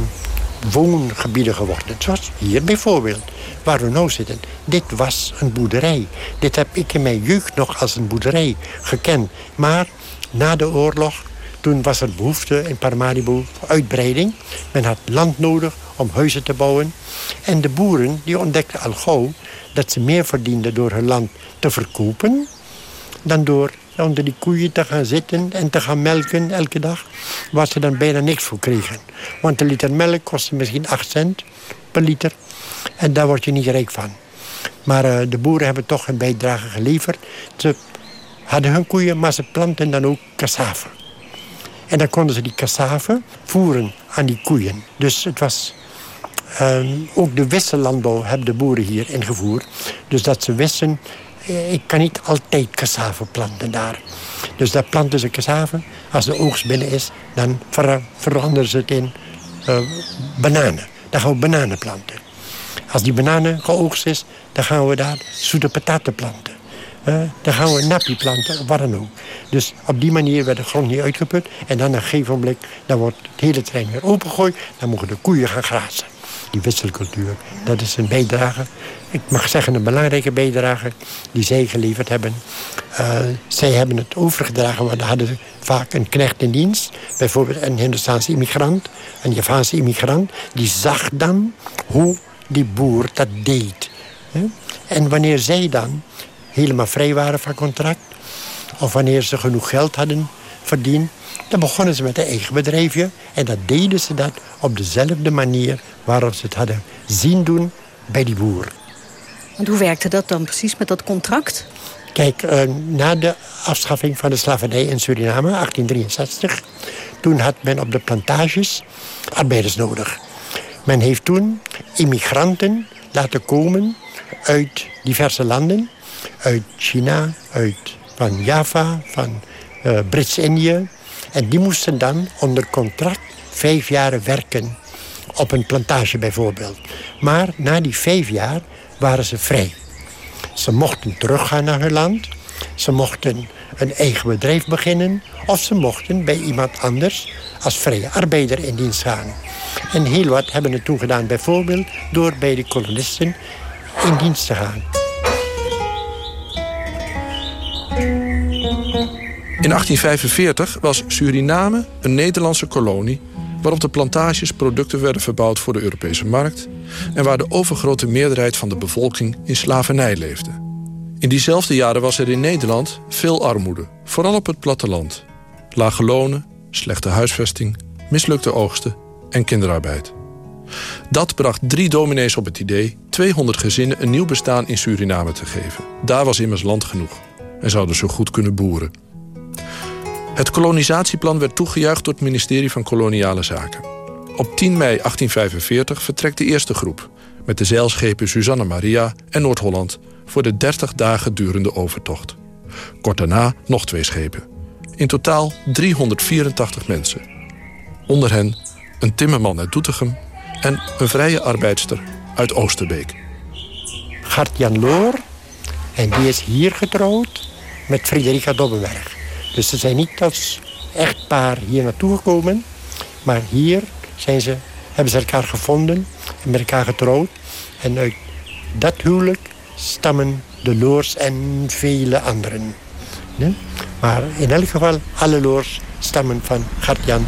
woongebieden geworden. Zoals hier bijvoorbeeld, waar we nu zitten. Dit was een boerderij. Dit heb ik in mijn jeugd nog als een boerderij gekend. Maar na de oorlog toen was er behoefte in Paramaribo voor uitbreiding. Men had land nodig om huizen te bouwen. En de boeren die ontdekten al gauw dat ze meer verdienden door hun land te verkopen... dan door onder die koeien te gaan zitten en te gaan melken elke dag... waar ze dan bijna niks voor kregen. Want een liter melk kostte misschien 8 cent per liter. En daar word je niet rijk van. Maar uh, de boeren hebben toch een bijdrage geleverd. Ze hadden hun koeien, maar ze planten dan ook cassave. En dan konden ze die cassave voeren aan die koeien. Dus het was... Uh, ook de wissellandbouw hebben de boeren hier ingevoerd. Dus dat ze wisten, eh, ik kan niet altijd cassave planten daar. Dus daar planten ze cassave. Als de oogst binnen is, dan ver veranderen ze het in uh, bananen. Dan gaan we bananen planten. Als die bananen geoogst is, dan gaan we daar zoete pataten planten. Uh, dan gaan we nappie planten, wat dan ook. Dus op die manier werd de grond niet uitgeput. En dan een gegeven moment, dan wordt het hele terrein weer opengegooid. Dan mogen de koeien gaan grazen. Die wisselcultuur, dat is een bijdrage. Ik mag zeggen een belangrijke bijdrage die zij geleverd hebben. Uh, zij hebben het overgedragen, want hadden vaak een knecht in dienst. Bijvoorbeeld een Hindustaanse immigrant, een Javaanse immigrant. Die zag dan hoe die boer dat deed. En wanneer zij dan helemaal vrij waren van contract... of wanneer ze genoeg geld hadden verdiend... dan begonnen ze met een eigen bedrijfje. En dat deden ze dat op dezelfde manier waarop ze het hadden zien doen bij die boer. En hoe werkte dat dan precies met dat contract? Kijk, uh, na de afschaffing van de slavernij in Suriname, 1863... toen had men op de plantages arbeiders nodig. Men heeft toen immigranten laten komen uit diverse landen uit China, uit, van Java, van uh, Brits-Indië. En die moesten dan onder contract vijf jaar werken. Op een plantage bijvoorbeeld. Maar na die vijf jaar waren ze vrij. Ze mochten teruggaan naar hun land. Ze mochten een eigen bedrijf beginnen. Of ze mochten bij iemand anders als vrije arbeider in dienst gaan. En heel wat hebben het toen gedaan bijvoorbeeld door bij de kolonisten in dienst te gaan. In 1845 was Suriname een Nederlandse kolonie... waarop de plantages producten werden verbouwd voor de Europese markt... en waar de overgrote meerderheid van de bevolking in slavernij leefde. In diezelfde jaren was er in Nederland veel armoede, vooral op het platteland. Lage lonen, slechte huisvesting, mislukte oogsten en kinderarbeid. Dat bracht drie dominees op het idee 200 gezinnen een nieuw bestaan in Suriname te geven. Daar was immers land genoeg en zouden ze goed kunnen boeren. Het kolonisatieplan werd toegejuicht door het ministerie van Koloniale Zaken. Op 10 mei 1845 vertrekt de eerste groep... met de zeilschepen Susanna Maria en Noord-Holland... voor de 30 dagen durende overtocht. Kort daarna nog twee schepen. In totaal 384 mensen. Onder hen een timmerman uit Doetinchem en een vrije arbeidster uit Oosterbeek. Gert-Jan Loor. En die is hier getrouwd met Frederica Dobbenberg. Dus ze zijn niet als echtpaar hier naartoe gekomen. Maar hier zijn ze, hebben ze elkaar gevonden en met elkaar getrouwd. En uit dat huwelijk stammen de Loors en vele anderen. Maar in elk geval, alle Loors stammen van Gert-Jan.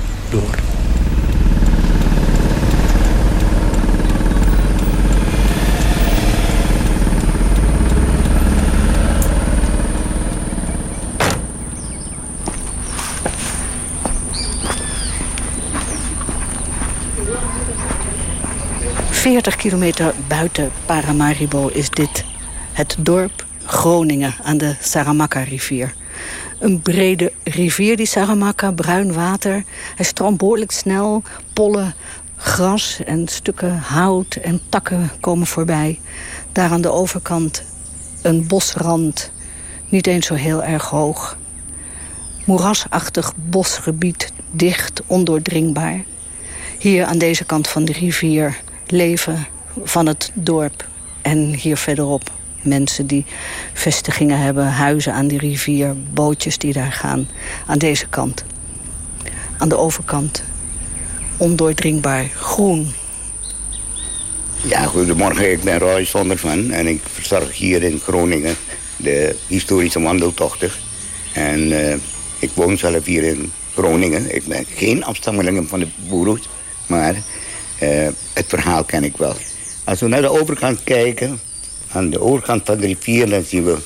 40 kilometer buiten Paramaribo is dit. Het dorp Groningen aan de Saramacca-rivier. Een brede rivier, die Saramacca, bruin water. Hij stroomt behoorlijk snel. Pollen, gras en stukken hout en takken komen voorbij. Daar aan de overkant een bosrand, niet eens zo heel erg hoog. Moerasachtig bosgebied, dicht, ondoordringbaar. Hier aan deze kant van de rivier leven van het dorp. En hier verderop mensen die vestigingen hebben, huizen aan die rivier, bootjes die daar gaan. Aan deze kant. Aan de overkant. Ondoordringbaar groen. Ja, goedemorgen. Ik ben Roy Zondervan en ik verzorg hier in Groningen de historische wandeltochten. En uh, ik woon zelf hier in Groningen. Ik ben geen afstammeling van de boeren, maar uh, het verhaal ken ik wel. Als we naar de overkant kijken, aan de overkant van de rivier, dan zien we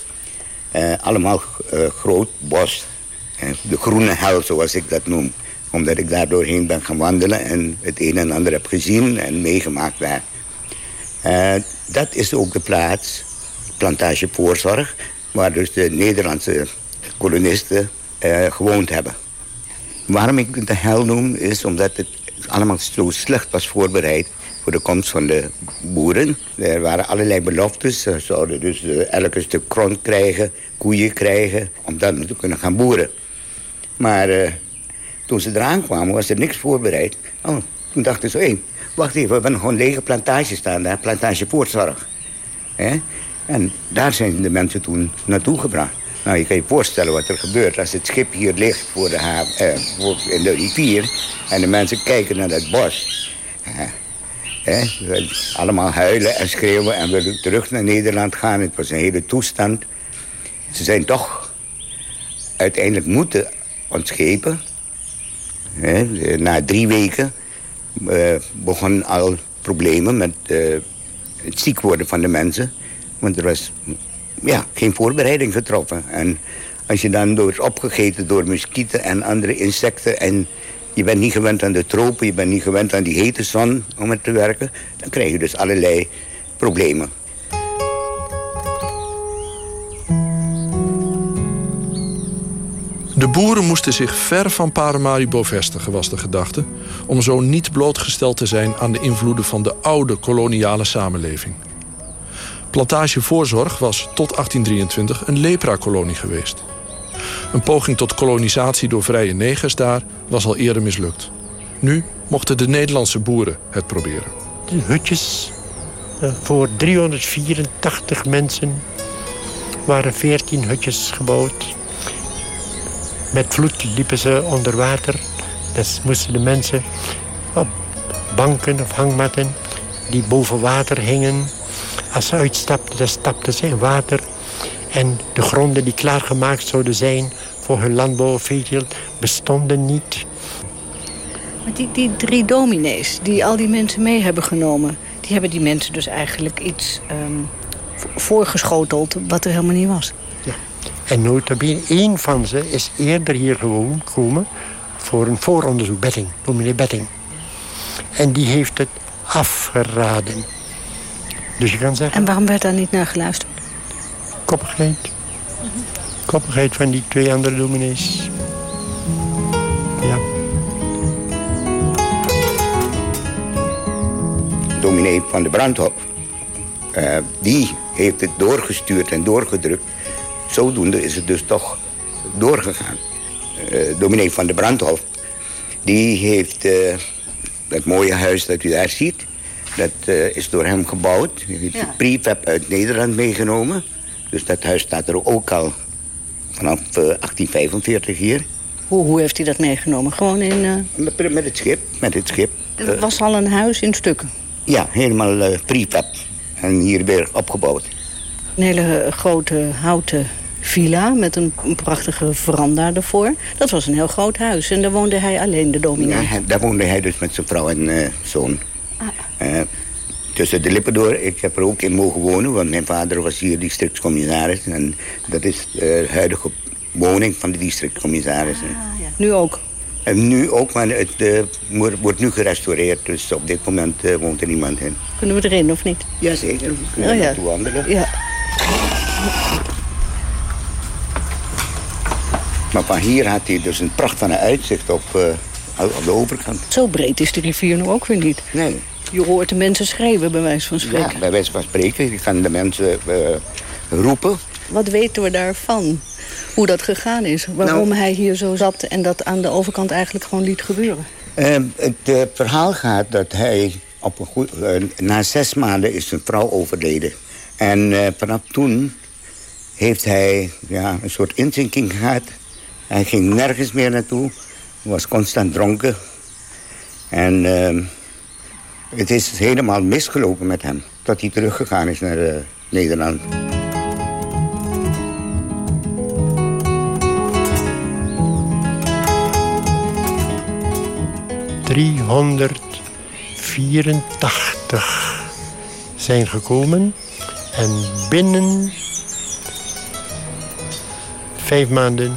uh, allemaal uh, groot bos. de groene hel, zoals ik dat noem. Omdat ik daar doorheen ben gaan wandelen en het een en ander heb gezien en meegemaakt daar. dat is ook de plaats, plantage voorzorg, waar dus de Nederlandse kolonisten gewoond hebben. Waarom ik het de hel noem, is omdat het allemaal zo slecht was voorbereid voor de komst van de boeren. Er waren allerlei beloftes. Ze zouden dus uh, elke stuk grond krijgen, koeien krijgen... om dan te kunnen gaan boeren. Maar uh, toen ze eraan kwamen, was er niks voorbereid. Oh, toen dachten ze, hé, wacht even, we hebben gewoon lege plantage staan daar. Plantage voortzorg. En daar zijn de mensen toen naartoe gebracht. Nou, je kan je voorstellen wat er gebeurt als het schip hier ligt voor de eh, in de rivier... en de mensen kijken naar dat bos. Eh, allemaal huilen en schreeuwen en willen terug naar Nederland gaan. Het was een hele toestand. Ze zijn toch uiteindelijk moeten ontschepen. na drie weken uh, begonnen al problemen met uh, het ziek worden van de mensen. Want er was ja, geen voorbereiding getroffen. En als je dan wordt opgegeten door muskieten en andere insecten... en je bent niet gewend aan de tropen, je bent niet gewend aan die hete zon om het te werken... dan krijg je dus allerlei problemen. De boeren moesten zich ver van Paramaribo vestigen, was de gedachte... om zo niet blootgesteld te zijn aan de invloeden van de oude koloniale samenleving. Plantagevoorzorg was tot 1823 een lepra-kolonie geweest. Een poging tot kolonisatie door vrije negers daar was al eerder mislukt. Nu mochten de Nederlandse boeren het proberen. De hutjes eh, voor 384 mensen waren 14 hutjes gebouwd. Met vloed liepen ze onder water. Dus moesten de mensen op banken of hangmatten die boven water hingen als ze uitstapten, dan stapten ze in water. En de gronden die klaargemaakt zouden zijn voor hun landbouwveeteelt bestonden niet. Maar die, die drie dominees die al die mensen mee hebben genomen... die hebben die mensen dus eigenlijk iets um, voorgeschoteld wat er helemaal niet was. Ja. En notabene, één van ze is eerder hier gewoon gekomen... voor een vooronderzoek, Betting, dominee Betting. En die heeft het afgeraden. Dus je kan zeggen... En waarom werd daar niet naar geluisterd? Koppigheid. Koppigheid van die twee andere dominees. Ja. Dominee van de Brandhof. Uh, die heeft het doorgestuurd en doorgedrukt zodoende is het dus toch doorgegaan. Uh, dominee van de Brandhof, die heeft uh, dat mooie huis dat u daar ziet... dat uh, is door hem gebouwd. Hij heeft ja. de prefab uit Nederland meegenomen. Dus dat huis staat er ook al vanaf 1845 hier. Hoe, hoe heeft hij dat meegenomen? Gewoon in... Met, met, het schip, met het schip. Het was al een huis in stukken? Ja, helemaal prefab. En hier weer opgebouwd. Een hele grote houten villa met een, een, prachtige veranda ervoor. Dat was een heel groot huis en daar woonde hij alleen, de dominee. Ja, daar woonde hij dus met zijn vrouw en uh, zoon. Ah. Tussen de lippen door. Ik heb er ook in mogen wonen, want mijn vader was hier districtscommissaris. En dat is de huidige woning van de districtscommissaris. Ah, ja. Nu ook? En nu ook, maar het uh, wordt nu gerestaureerd. Dus op dit moment uh, woont er niemand in. Kunnen we erin of niet? Jazeker, we kunnen oh, ja. naartoe wandelen. Ja. Maar van hier had hij dus een pracht van een uitzicht op, uh, op de overkant. Zo breed is de rivier nu ook weer niet. Nee. Je hoort de mensen schreeuwen, bij wijze van spreken. Ja, bij wijze van spreken. Je kan de mensen roepen. Wat weten we daarvan? hoe dat gegaan is. Waarom nou, hij hier zo zat en dat aan de overkant eigenlijk gewoon liet gebeuren. Uh, het verhaal gaat dat hij op een goed, uh, na zes maanden is zijn vrouw overleden. En vanaf toen heeft hij ja, een soort inzinking gehad. Hij ging nergens meer naartoe. Hij was constant dronken. En ehm, het is helemaal misgelopen met hem. Dat hij teruggegaan is naar eh, Nederland. 384 zijn gekomen. En binnen vijf maanden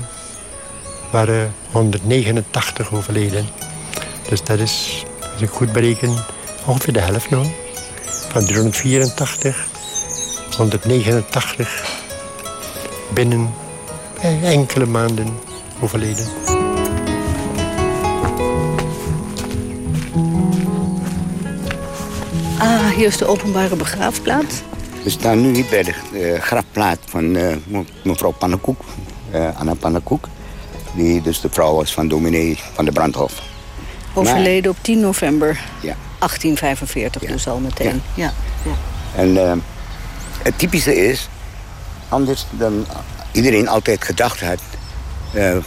waren 189 overleden. Dus dat is, als ik goed bereken, ongeveer de helft nog. Van 384, 189 binnen enkele maanden overleden. Ah, hier is de openbare begraafplaats. We staan nu hier bij de uh, grafplaat van uh, mevrouw Pannenkoek, uh, Anna Pannenkoek. Die dus de vrouw was van dominee van de Brandhof. Overleden op 10 november ja. 1845, dus al meteen. Ja. ja. En het typische is, anders dan iedereen altijd gedacht had...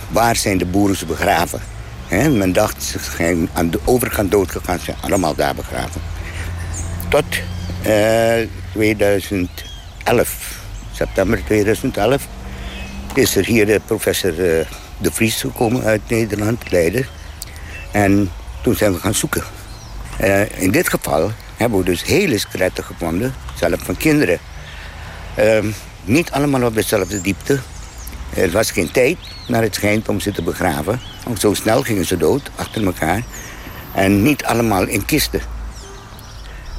waar zijn de boeren begraven? He, men dacht, ze zijn aan de overkant doodgegaan, ze zijn allemaal daar begraven tot 2011, september 2011, is er hier de professor uh, De Vries gekomen uit Nederland, Leiden. En toen zijn we gaan zoeken. Uh, in dit geval hebben we dus hele skeletten gevonden, zelfs van kinderen. Uh, niet allemaal op dezelfde diepte. Er was geen tijd, naar het schijnt, om ze te begraven. Want zo snel gingen ze dood, achter elkaar. En niet allemaal in kisten.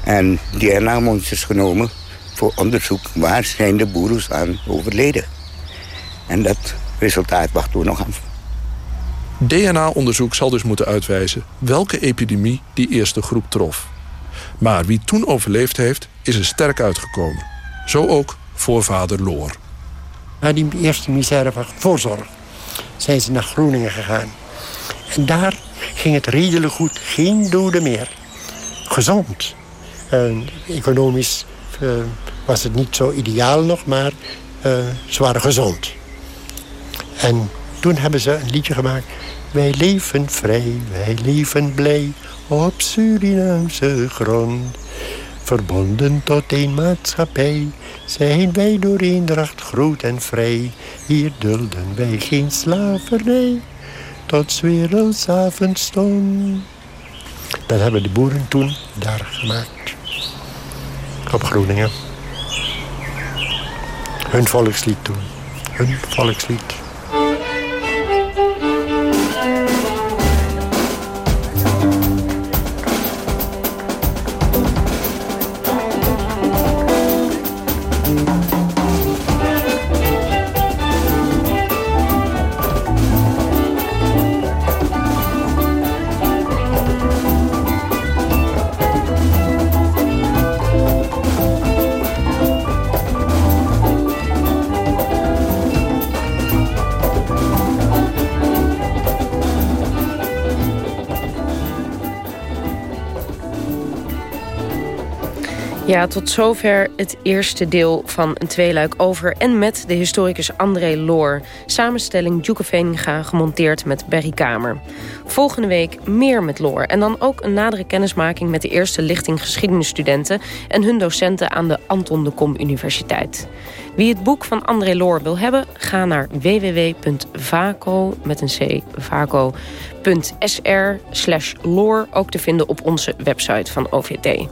En DNA-monsters genomen voor onderzoek waar zijn de boeren aan overleden. En dat resultaat wachten we nog af. DNA-onderzoek zal dus moeten uitwijzen welke epidemie die eerste groep trof. Maar wie toen overleefd heeft, is er sterk uitgekomen. Zo ook voor vader Loor. Na die eerste misère van voorzorg zijn ze naar Groningen gegaan. En daar ging het redelijk goed, geen doden meer. Gezond. En economisch uh, was het niet zo ideaal nog, maar uh, ze waren gezond. En toen hebben ze een liedje gemaakt. Wij leven vrij, wij leven blij op Surinaamse grond. Verbonden tot één maatschappij zijn wij door eendracht groot en vrij. Hier dulden wij geen slavernij tot 's werelds stond. Dat hebben de boeren toen daar gemaakt. Op Groningen. Hun volkslied toen. Hun volkslied. Ja, tot zover het eerste deel van een tweeluik over... en met de historicus André Loor. Samenstelling Duke Veninga, gemonteerd met Berry Kamer. Volgende week meer met Loor. En dan ook een nadere kennismaking met de eerste lichting geschiedenisstudenten... en hun docenten aan de Anton de Kom Universiteit. Wie het boek van André Loor wil hebben, ga naar www.vaco met een slash loor ook te vinden op onze website van OVT.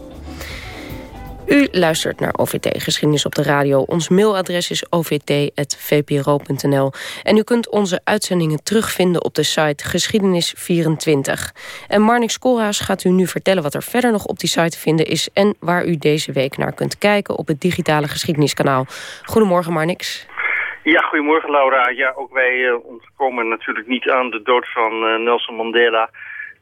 U luistert naar OVT Geschiedenis op de Radio. Ons mailadres is ovt.vpro.nl. En u kunt onze uitzendingen terugvinden op de site Geschiedenis24. En Marnix Koolhaas gaat u nu vertellen wat er verder nog op die site te vinden is... en waar u deze week naar kunt kijken op het digitale geschiedeniskanaal. Goedemorgen Marnix. Ja, goedemorgen Laura. Ja, ook wij uh, ontkomen natuurlijk niet aan de dood van uh, Nelson Mandela...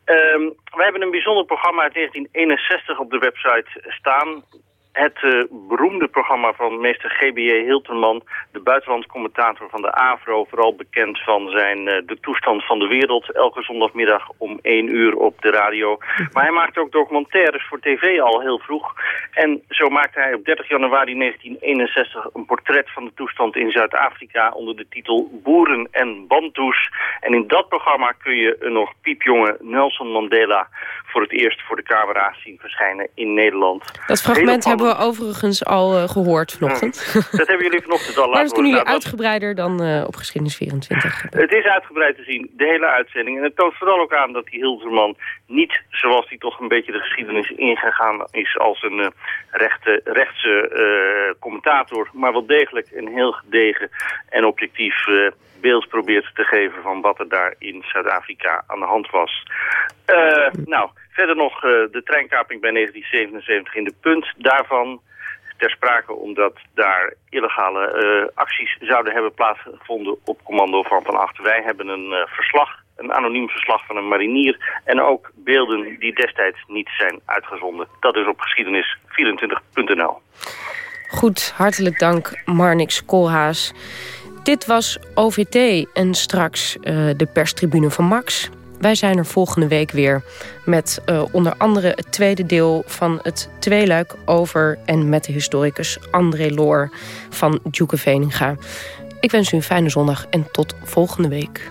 Um, wij hebben een bijzonder programma uit 1961 op de website staan het uh, beroemde programma van meester G.B.J. Hilterman, de buitenlandcommentator van de AVRO, vooral bekend van zijn uh, De Toestand van de Wereld, elke zondagmiddag om 1 uur op de radio. Maar hij maakte ook documentaires voor tv al heel vroeg. En zo maakte hij op 30 januari 1961 een portret van de toestand in Zuid-Afrika onder de titel Boeren en Bantoes. En in dat programma kun je nog piepjonge Nelson Mandela voor het eerst voor de camera zien verschijnen in Nederland. Dat fragment hebben we overigens al uh, gehoord vanochtend. Hmm. Dat hebben jullie vanochtend al laten Maar dat kunnen jullie uitgebreider dan uh, op Geschiedenis 24. Het is uitgebreid te zien, de hele uitzending. En het toont vooral ook aan dat die Hilterman niet, zoals hij toch een beetje de geschiedenis ingegaan is als een uh, rechte, rechtse commentator, maar wel degelijk een heel gedegen en objectief beeld probeert te geven van wat er daar in Zuid-Afrika aan de hand was. Uh, nou, verder nog uh, de treinkaping bij 1977 in de punt daarvan ter sprake omdat daar illegale uh, acties zouden hebben plaatsgevonden op commando van Van Acht. Wij hebben een verslag, een anoniem verslag van een marinier en ook beelden die destijds niet zijn uitgezonden. Dat is op geschiedenis24.nl. Goed, hartelijk dank Marnix Koolhaas. Dit was OVT en straks uh, de perstribune van Max. Wij zijn er volgende week weer met uh, onder andere het tweede deel van het tweeluik over... en met de historicus André Loor van Duke Veninga. Ik wens u een fijne zondag en tot volgende week.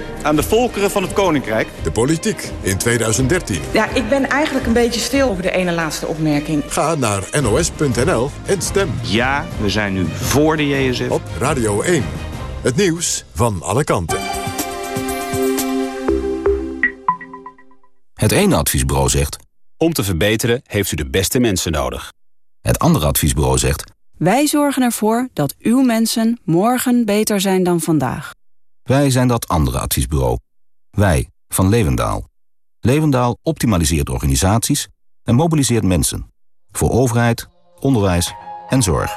aan de volkeren van het Koninkrijk. De politiek in 2013. Ja, ik ben eigenlijk een beetje stil over de ene laatste opmerking. Ga naar nos.nl en stem. Ja, we zijn nu voor de JSF. Op Radio 1. Het nieuws van alle kanten. Het ene adviesbureau zegt... Om te verbeteren heeft u de beste mensen nodig. Het andere adviesbureau zegt... Wij zorgen ervoor dat uw mensen morgen beter zijn dan vandaag. Wij zijn dat andere adviesbureau. Wij, van Levendaal. Levendaal optimaliseert organisaties en mobiliseert mensen. Voor overheid, onderwijs en zorg.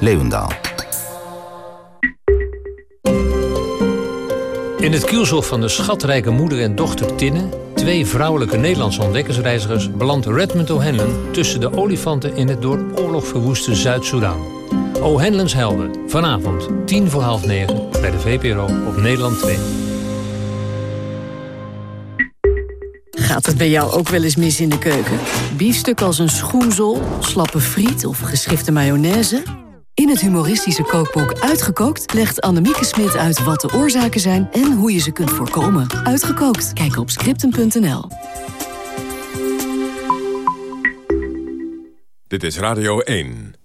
Levendaal. In het kielzog van de schatrijke moeder en dochter Tinne... twee vrouwelijke Nederlandse ontdekkersreizigers... belandt Redmond O'Hanlon tussen de olifanten... in het door oorlog verwoeste Zuid-Soedan. O'Hanlon's Helden, vanavond, tien voor half negen... bij de VPRO op Nederland 2. Gaat het bij jou ook wel eens mis in de keuken? Biefstuk als een schoenzol, slappe friet of geschifte mayonaise? In het humoristische kookboek Uitgekookt legt Annemieke Smit uit wat de oorzaken zijn en hoe je ze kunt voorkomen. Uitgekookt. Kijk op scripten.nl. Dit is Radio 1.